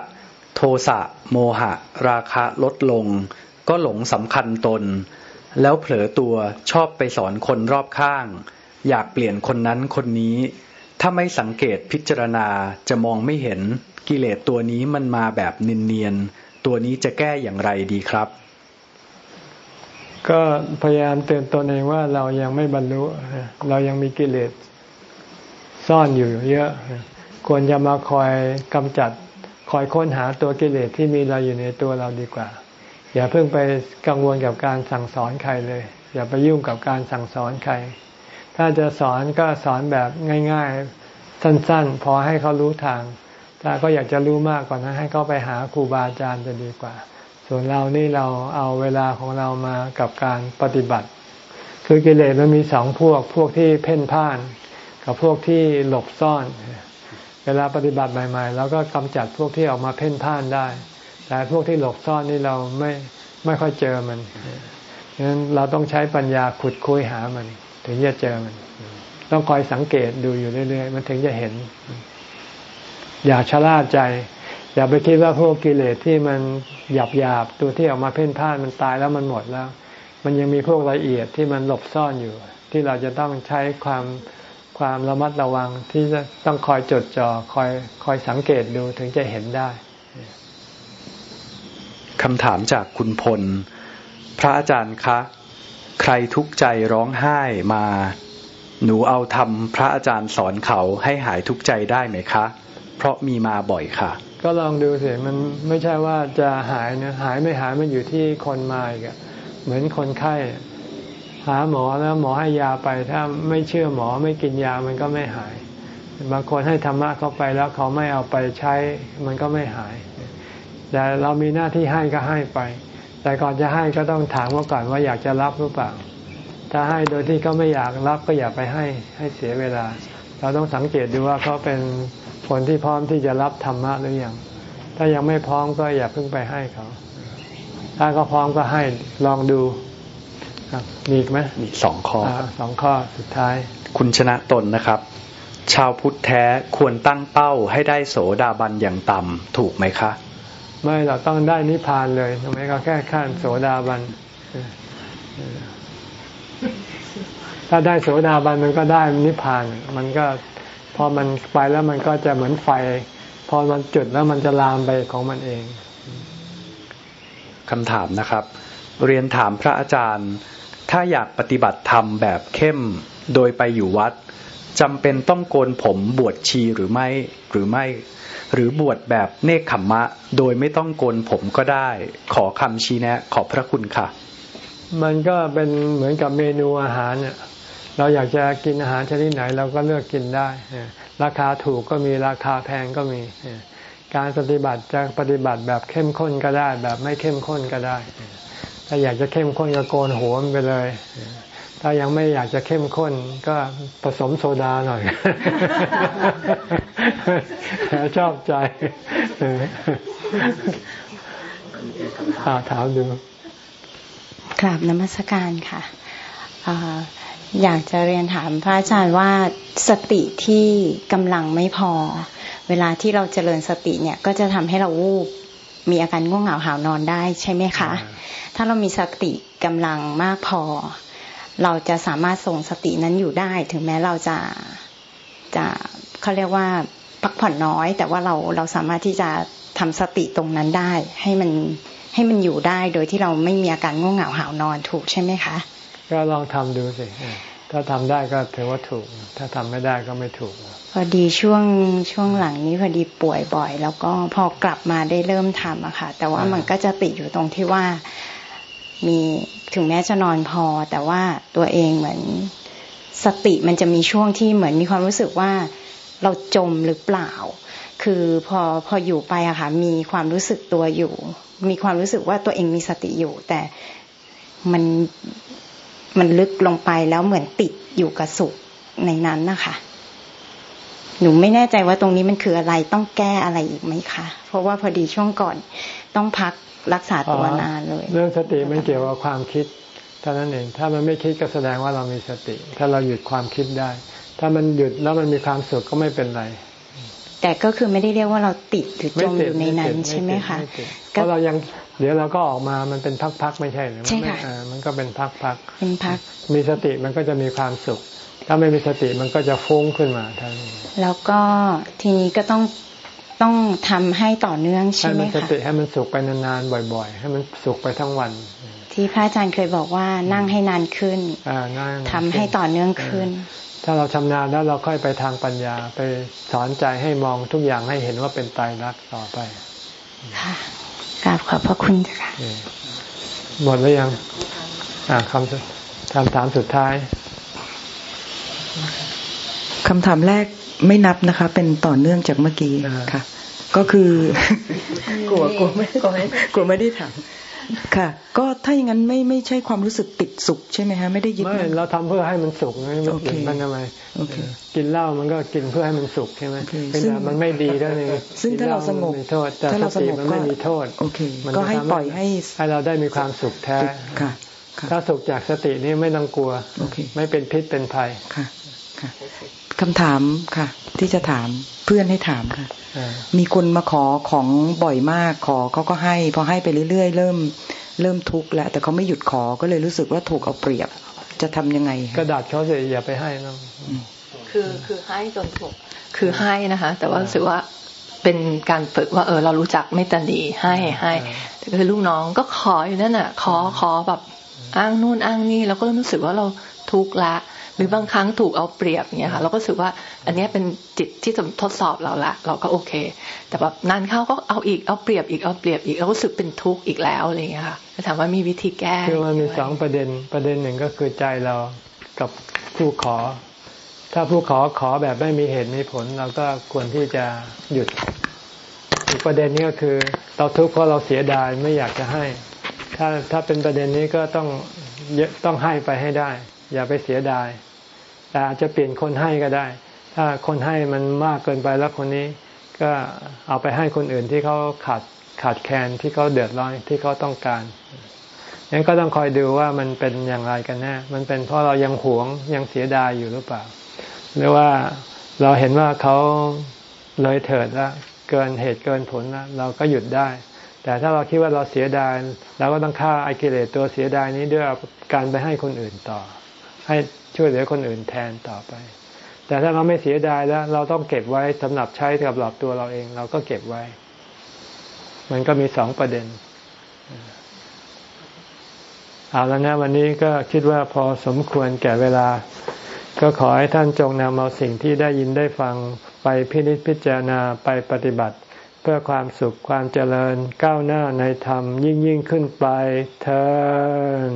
โทสะโมหะ ราคะลดลง ก็หลงสำคัญตน แล้วเผลอตัวชอบไปสอนคนรอบข้าง อยากเปลี่ยนคนนั้นคนนี้ ถ้าไม่สังเกตพิจารณาจะมองไม่เห็นกิเลสตัวนี้มันมาแบบเนียนๆ ตัวนี้จะแก้อย่างไรดีครับ ก็พยายามเตือนตนเองว่าเรายังไม่บรรลุ เรายังมีกิเลสซ่อนอยู่เยอะ ควรจะมาคอยกำจัดคอยค้นหาตัวกิเลสที่มีเราอยู่ในตัวเราดีกว่า อย่าเพิ่งไปกังวลกับการสั่งสอนใครเลย อย่าไปยุ่งกับการสั่งสอนใคร ถ้าจะสอนก็สอนแบบง่าย ๆ สั้นๆ พอให้เขารู้ทาง ถ้าก็อยากจะรู้มากกว่านั้นให้เขาไปหาครูบาอาจารย์จะดีกว่า ส่วนเรานี่เราเอาเวลาของเรามากับการปฏิบัติ คือกิเลสมันมีสองพวก พวกที่เพ่นพ่าน กับพวกที่หลบซ่อน เวลาปฏิบัติใหม่ๆเราก็กำจัดพวกที่ออกมาเพ่นพ่านได้ แต่พวกที่หลบซ่อนนี่เราไม่ไม่ค่อยเจอมันฉะนั้นเราต้องใช้ปัญญาขุดคุยหามัน ถึงจะเจอมัน ต้องคอยสังเกตดูอยู่เรื่อยๆ มันถึงจะเห็น อย่าชะล่าใจ อย่าไปคิดว่าพวกกิเลสที่มันหยาบหยาบตัวที่ออกมาเพ่นพ่านมันตายแล้วมันหมดแล้ว มันยังมีพวกละเอียดที่มันหลบซ่อนอยู่ ที่เราจะต้องใช้ความความระมัดระวังที่จะต้องคอยจดจอ่อคอยคอยสังเกตดูถึงจะเห็นได้คำถามจากคุณพล พระอาจารย์คะ ใครทุกข์ใจร้องไห้มา หนูเอาทำพระอาจารย์สอนเขาให้หายทุกข์ใจได้ไหมคะ เพราะมีมาบ่อยค่ะ ก็ลองดูสิมันไม่ใช่ว่าจะหายนะหายไม่หายมันอยู่ที่คนมาอีกเหมือนคนไข้หาหมอแล้วหมอให้ยาไปถ้าไม่เชื่อหมอไม่กินยามันก็ไม่หาย บางคนให้ธรรมะเขาไปแล้วเขาไม่เอาไปใช้มันก็ไม่หาย แต่เรามีหน้าที่ให้ก็ให้ไป แต่ก่อนจะให้ก็ต้องถามว่าก่อนว่าอยากจะรับหรือเปล่า ถ้าให้โดยที่เขาไม่อยากรับก็อย่าไปให้ให้เสียเวลา เราต้องสังเกตดูว่าเขาเป็นคนที่พร้อมที่จะรับธรรมะหรือยัง ถ้ายังไม่พร้อมก็อย่าเพิ่งไปให้เขา ถ้าเขาพร้อมก็ให้ลองดูครับมีอีกไหมมีสองข้อสองข้อสุดท้าย คุณชนะตนนะครับ ชาวพุทธแท้ควรตั้งเป้าให้ได้โสดาบันอย่างต่ำถูกไหมคะ ไม่เราต้องได้นิพพานเลยทำไมก็แค่ขั้นโสดาบันถ้าได้โสดาบันมันก็ได้นิพพาน มันก็พอมันไปแล้วมันก็จะเหมือนไฟ พอมันจุดแล้วมันจะลามไปของมันเองคำถามนะครับ เรียนถามพระอาจารย์ ถ้าอยากปฏิบัติธรรมแบบเข้มโดยไปอยู่วัดจำเป็นต้องโกนผมบวชชีหรือไม่หรือไม่ หรือบวชแบบเนคขมมะ โดยไม่ต้องโกนผมก็ได้ ขอคำชี้แนะ ขอบพระคุณค่ะ มันก็เป็นเหมือนกับเมนูอาหารเนี่ยเราอยากจะกินอาหารชนิดไหนเราก็เลือกกินได้ ราคาถูกก็มีราคาแพงก็มี การปฏิบัติจะปฏิบัติแบบเข้มข้นก็ได้ แบบไม่เข้มข้นก็ได้ ถ้าอยากจะเข้มข้นก็โกนหัวมันไปเลย ถ้ายังไม่อยากจะเข้มข้นก็ผสมโซดาหน่อย ชอบใจถามดูกราบนมัสการค่ะอยากจะเรียนถามพระอาจารย์ว่าสติที่กำลังไม่พอ เวลาที่เราเจริญสติเนี่ย ก็จะทำให้เราวูบมีอาการง่วงเหงาหานอนได้ใช่ไหมคะ ถ้าเรามีสติกำลังมากพอ เราจะสามารถส่งสตินั้นอยู่ได้ ถึงแม้เราจะจะเขาเรียกว่าพักผ่อนน้อย แต่ว่าเราเราสามารถที่จะทำสติตรงนั้นได้ ให้มันให้มันอยู่ได้โดยที่เราไม่มีอาการง่วงเหงาหานอนถูกใช่ไหมคะก็ลองทำดูสิถ้าทำได้ก็ถือว่าถูก ถ้าทำไม่ได้ก็ไม่ถูก พอดีช่วงช่วงหลังนี้พอดีป่วยบ่อย แล้วก็พอกลับมาได้เริ่มทำอะค่ะ แต่ว่ามันก็จะติดอยู่ตรงที่ว่า มีถึงแม้จะนอนพอ แต่ว่าตัวเองเหมือนสติมันจะมีช่วงที่เหมือนมีความรู้สึกว่าเราจมหรือเปล่า คือพอพออยู่ไปอะค่ะมีความรู้สึกตัวอยู่ มีความรู้สึกว่าตัวเองมีสติอยู่ แต่มันมันลึกลงไปแล้วเหมือนติดอยู่กับสุขในนั้นนะคะหนูไม่แน่ใจว่าตรงนี้มันคืออะไรต้องแก้อะไรอีกไหมคะ เพราะว่าพอดีช่วงก่อนต้องพัก รักษาตัวนานเลย เรื่องสติมันเกี่ยวกับความคิดเท่านั้นเอง ถ้ามันไม่คิดก็แสดงว่าเรามีสติ ถ้าเราหยุดความคิดได้ ถ้ามันหยุดแล้วมันมีความสุขก็ไม่เป็นไร แต่ก็คือไม่ได้เรียกว่าเราติดหรือจมอยู่ในนั้นใช่ไหมคะเพราะเรายังเดี๋ยวเราก็ออกมามันเป็นพักๆไม่ใช่หรือใช่ค่ะมันก็เป็นพักๆเป็นพัก มีสติมันก็จะมีความสุข ถ้าไม่มีสติมันก็จะฟุ้งขึ้นมาทั้งแล้วก็ทีนี้ก็ต้อง ต้องทำให้ต่อเนื่องใช่ไหมคะให้มันสติให้มันสุขไปนานๆบ่อย ๆ ให้มันสุขไปทั้งวัน ที่พระอาจารย์เคยบอกว่านั่งให้นานขึ้นทำให้ต่อเนื่องขึ้น ถ้าเราชำนาญแล้วเราค่อยไปทางปัญญาไปสอนใจให้มองทุกอย่างให้เห็นว่าเป็นตายรักต่อไปค่ะกราบขอบพระคุณค่ะหมดแล้วยังอ่าคำคำถามสุดท้ายคำถามแรก ไม่นับนะคะ เป็นต่อเนื่องจากเมื่อกี้ค่ะ ก็คือกลัวกลัวไม่กลัวไม่ได้ถามค่ะ ก็ถ้าอย่างนั้นไม่ไม่ใช่ความรู้สึกติดสุขใช่ไหมฮะไม่ได้ยึดไม่เราทำเพื่อให้มันสุขไม่มันติดมันทำไมกินเหล้ามันก็กินเพื่อให้มันสุขใช่ไหมเป็นแต่มันไม่ดีแล้วนี่ซึ่งถ้าเราสงบถ้าเราสงบมันไม่มีโทษโอเคก็ให้ปล่อยให้ให้เราได้มีความสุขแท้ค่ะ ถ้าสุขจากสตินี่ไม่ต้องกลัว ไม่เป็นพิษเป็นภัยค่ะ ค่ะคำถามค่ะ ที่จะถามเพื่อนให้ถามค่ะมีคนมาขอของบ่อยมากขอเขาก็ให้ พอให้ไปเรื่อยๆเริ่มเริ่มทุกข์แล้วแต่เขาไม่หยุดขอก็เลยรู้สึกว่าถูกเอาเปรียบจะทำยังไงกระดาษเขาจะอย่าไปให้นะคือคือให้จนถูกคือให้นะคะ แต่ว่ารู้สึกว่าเป็นการฝึกว่าเออเรารู้จักไม่ตันดีให้ให้แต่คือลูกน้องก็ขออยู่นั่นน่ะ ขอขอแบบอ้างนู่นอ้างนี่แล้วก็รู้สึกว่าเราทุกข์ละ หรือบางครั้งถูกเอาเปรียบเนี่ยค่ะ เราก็รู้สึกว่าอันนี้เป็นจิตที่ทดสอบเราละเราก็โอเค แต่แบบนานเข้าก็เอาอีกเอาเปรียบอีกเอาเปรียบอีกเราก็รู้สึกเป็นทุกข์อีกแล้วอะไรเงี้ยค่ะจะถามว่ามีวิธีแก้คือมันมีสองประเด็นประเด็นหนึ่งก็คือใจเรากับผู้ขอ ถ้าผู้ขอขอแบบไม่มีเหตุมีผล เราก็ควรที่จะหยุด อีกประเด็นนี้ก็คือ เราทุกข์เพราะเราเสียดายไม่อยากจะให้ ถ้าถ้าเป็นประเด็นนี้ก็ต้องต้องให้ไปให้ได้ อย่าไปเสียดาย แต่อาจจะเปลี่ยนคนให้ก็ได้ ถ้าคนให้มันมากเกินไปแล้วคนนี้ ก็เอาไปให้คนอื่นที่เขาขาดขาดแคลนที่เขาเดือดร้อนที่เขาต้องการยังก็ต้องคอยดูว่ามันเป็นอย่างไรกันแน่มันเป็นเพราะเรายังหวงยังเสียดายอยู่หรือเปล่า หรือว่าเราเห็นว่าเขาเลยเถิดแล้วเกินเหตุเกินผลแล้วเราก็หยุดได้ แต่ถ้าเราคิดว่าเราเสียดายเราก็ต้องฆ่าไอกิเลสตัวเสียดายนี้ด้วยการไปให้คนอื่นต่อ ให้ ช่วยเหลือคนอื่นแทนต่อไป แต่ถ้าเราไม่เสียดายแล้ว เราต้องเก็บไว้สำหรับใช้กับหลับตัวเราเอง เราก็เก็บไว้ มันก็มีสองประเด็นเอาแล้วนะวันนี้ก็คิดว่าพอสมควรแก่เวลา ก็ขอให้ท่านจงนำเอาสิ่งที่ได้ยินได้ฟังไปพินิจพิจารณาไปปฏิบัติ เพื่อความสุขความเจริญก้าวหน้าในธรรมยิ่งยิ่งขึ้นไปเธอ